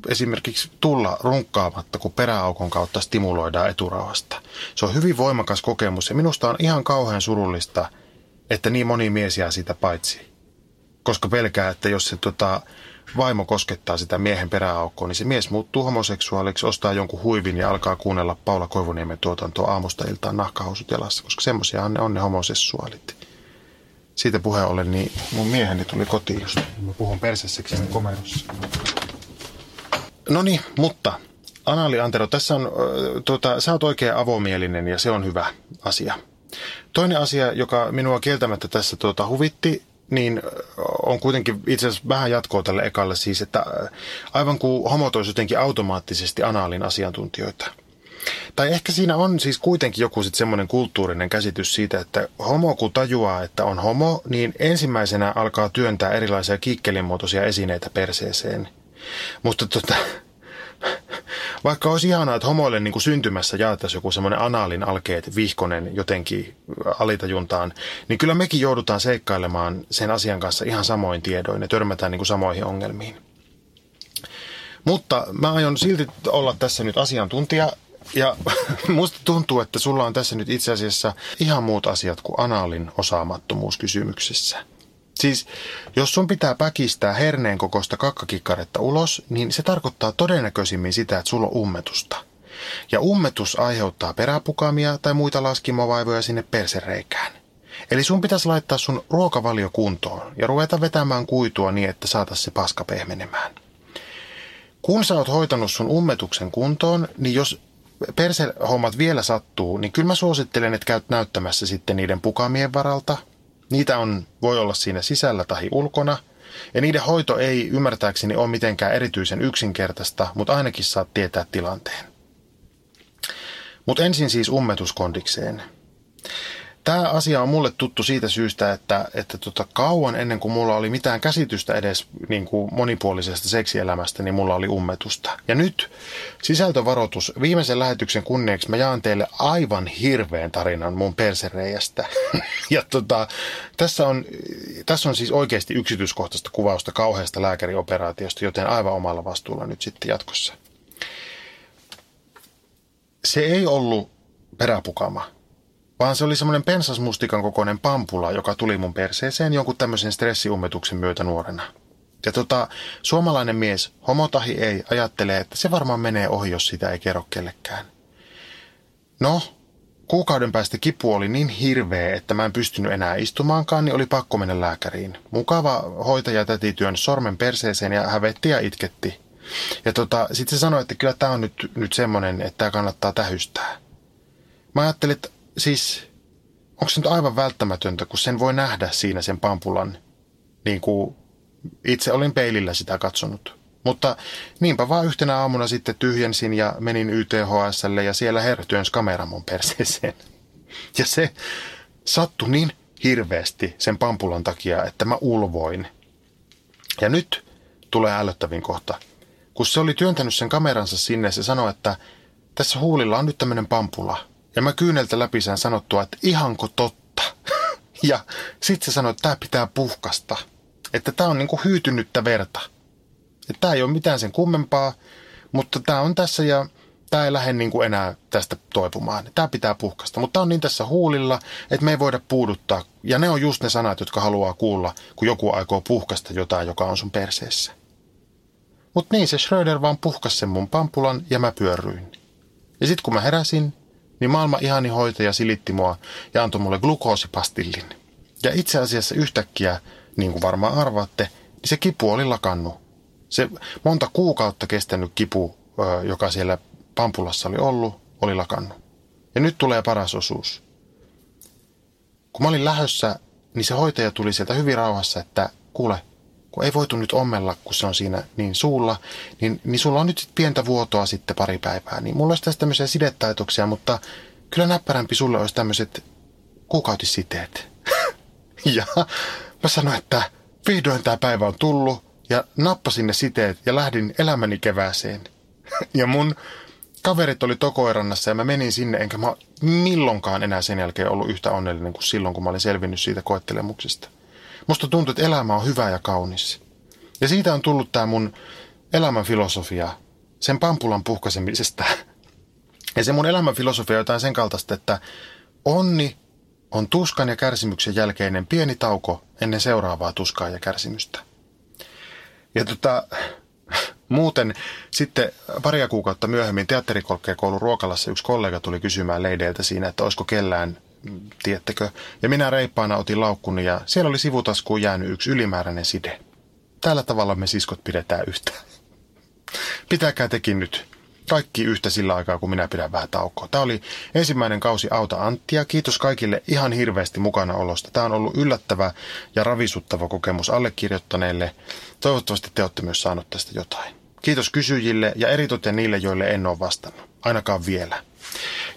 esimerkiksi tulla runkkaamatta, kun peräaukon kautta stimuloidaan eturauhasta. Se on hyvin voimakas kokemus ja minusta on ihan kauhean surullista, että niin moni mies jää siitä paitsi. Koska pelkää, että jos se tota, vaimo koskettaa sitä miehen peräaukkoa, niin se mies muuttuu homoseksuaaliksi, ostaa jonkun huivin ja alkaa kuunnella Paula Koivuniemen tuotantoa aamusta iltaan nahkahousut jalassa, koska semmoisia ne on ne homoseksuaalit. Siitä puheen ollen, niin mun mieheni tuli kotiin just. Mä puhun persesseksistä komerossa. No niin, mutta Anali Antero, tässä on, tuota, sä oot oikein avomielinen ja se on hyvä asia. Toinen asia, joka minua kieltämättä tässä tuota, huvitti, niin on kuitenkin itse asiassa vähän jatkoa tälle ekalle siis, että aivan kuin homot olisi jotenkin automaattisesti anaalin asiantuntijoita. Tai ehkä siinä on siis kuitenkin joku sitten semmoinen kulttuurinen käsitys siitä, että homo kun tajuaa, että on homo, niin ensimmäisenä alkaa työntää erilaisia kiikkelinmuotoisia esineitä perseeseen. Mutta tota, vaikka olisi ihanaa, että homoille niin kuin syntymässä jaettaisiin joku semmoinen anaalin alkeet vihkonen jotenkin alitajuntaan, niin kyllä mekin joudutaan seikkailemaan sen asian kanssa ihan samoin tiedoin ja törmätään niin kuin samoihin ongelmiin. Mutta mä aion silti olla tässä nyt asiantuntija ja musta tuntuu, että sulla on tässä nyt itse asiassa ihan muut asiat kuin anaalin osaamattomuus kysymyksessä. Siis jos sun pitää päkistää herneen kokoista kakkakikkaretta ulos, niin se tarkoittaa todennäköisimmin sitä, että sulla on ummetusta. Ja ummetus aiheuttaa peräpukamia tai muita laskimovaivoja sinne persereikään. Eli sun pitäisi laittaa sun ruokavalio kuntoon ja ruveta vetämään kuitua niin, että saatas se paska pehmenemään. Kun sä oot hoitanut sun ummetuksen kuntoon, niin jos persehommat vielä sattuu, niin kyllä mä suosittelen, että käyt näyttämässä sitten niiden pukamien varalta – Niitä on, voi olla siinä sisällä tai ulkona, ja niiden hoito ei ymmärtääkseni ole mitenkään erityisen yksinkertaista, mutta ainakin saat tietää tilanteen. Mutta ensin siis ummetuskondikseen. Tämä asia on mulle tuttu siitä syystä, että, että tota, kauan ennen kuin mulla oli mitään käsitystä edes niin kuin monipuolisesta seksielämästä, niin mulla oli ummetusta. Ja nyt sisältövaroitus. Viimeisen lähetyksen kunniaksi mä jaan teille aivan hirveän tarinan mun persereijästä. ja tota, tässä, on, tässä on siis oikeasti yksityiskohtaista kuvausta kauheasta lääkärioperaatiosta, joten aivan omalla vastuulla nyt sitten jatkossa. Se ei ollut peräpukama vaan se oli semmoinen pensasmustikan kokoinen pampula, joka tuli mun perseeseen jonkun tämmöisen stressiummetuksen myötä nuorena. Ja tota, suomalainen mies, homotahi ei, ajattelee, että se varmaan menee ohi, jos sitä ei kerro kellekään. No, kuukauden päästä kipu oli niin hirveä, että mä en pystynyt enää istumaankaan, niin oli pakko mennä lääkäriin. Mukava hoitaja täti työn sormen perseeseen ja hävetti ja itketti. Ja tota, sitten se sanoi, että kyllä tämä on nyt, nyt semmoinen, että tämä kannattaa tähystää. Mä ajattelin, että siis onko se nyt aivan välttämätöntä, kun sen voi nähdä siinä sen pampulan, niin kuin itse olin peilillä sitä katsonut. Mutta niinpä vaan yhtenä aamuna sitten tyhjensin ja menin YTHSlle ja siellä herra työnsi kameran mun perseeseen. Ja se sattui niin hirveästi sen pampulan takia, että mä ulvoin. Ja nyt tulee ällöttävin kohta. Kun se oli työntänyt sen kameransa sinne, se sanoi, että tässä huulilla on nyt tämmöinen pampula. Ja mä kyyneltä läpi sen sanottua, että ihanko totta. ja sitten se sanoi, että tämä pitää puhkasta. Että tämä on niinku hyytynyttä verta. Tämä ei ole mitään sen kummempaa, mutta tämä on tässä ja tämä ei lähde niin kuin enää tästä toipumaan. Tämä pitää puhkasta, mutta tämä on niin tässä huulilla, että me ei voida puuduttaa. Ja ne on just ne sanat, jotka haluaa kuulla, kun joku aikoo puhkasta jotain, joka on sun perseessä. Mutta niin se Schröder vaan puhkasi sen mun pampulan ja mä pyörryin. Ja sitten kun mä heräsin, niin maailman ihani hoitaja silitti mua ja antoi mulle glukoosipastillin. Ja itse asiassa yhtäkkiä, niin kuin varmaan arvaatte, niin se kipu oli lakannut. Se monta kuukautta kestänyt kipu, joka siellä pampulassa oli ollut, oli lakannut. Ja nyt tulee paras osuus. Kun mä olin lähössä, niin se hoitaja tuli sieltä hyvin rauhassa, että kuule, kun ei voitu nyt ommella, kun se on siinä niin suulla, niin, niin sulla on nyt sit pientä vuotoa sitten pari päivää. Niin mulla olisi tässä tämmöisiä sidetaitoksia, mutta kyllä näppärämpi sulle olisi tämmöiset kuukautisiteet. ja mä sanoin, että vihdoin tämä päivä on tullut ja nappasin ne siteet ja lähdin elämäni kevääseen. ja mun kaverit oli Tokoerannassa ja mä menin sinne, enkä mä milloinkaan enää sen jälkeen ollut yhtä onnellinen kuin silloin, kun mä olin selvinnyt siitä koettelemuksesta. Musta tuntuu, että elämä on hyvä ja kaunis. Ja siitä on tullut tämä mun elämän filosofia, sen pampulan puhkaisemisesta. Ja se mun elämän filosofia on jotain sen kaltaista, että onni on tuskan ja kärsimyksen jälkeinen pieni tauko ennen seuraavaa tuskaa ja kärsimystä. Ja tota, muuten sitten paria kuukautta myöhemmin teatterikorkeakoulun ruokalassa yksi kollega tuli kysymään leideiltä siinä, että olisiko kellään, tiettekö. Ja minä reippaana otin laukkuni ja siellä oli sivutaskuun jäänyt yksi ylimääräinen side. Tällä tavalla me siskot pidetään yhtä. Pitäkää tekin nyt kaikki yhtä sillä aikaa, kun minä pidän vähän taukoa. Tämä oli ensimmäinen kausi Auta Anttia. Kiitos kaikille ihan hirveästi mukana olosta. Tämä on ollut yllättävä ja ravisuttava kokemus allekirjoittaneille. Toivottavasti te olette myös saanut tästä jotain. Kiitos kysyjille ja eritoten niille, joille en ole vastannut. Ainakaan vielä.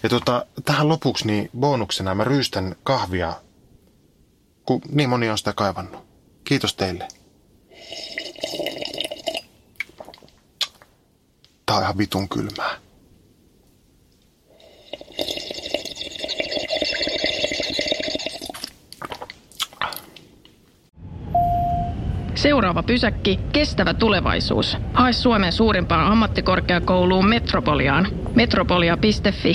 Ja tota, tähän lopuksi niin bonuksena mä ryystän kahvia, kun niin moni on sitä kaivannut. Kiitos teille. Tää on ihan vitun kylmää. Seuraava pysäkki, kestävä tulevaisuus. Hae Suomen suurimpaan ammattikorkeakouluun Metropoliaan. Metropolia.fi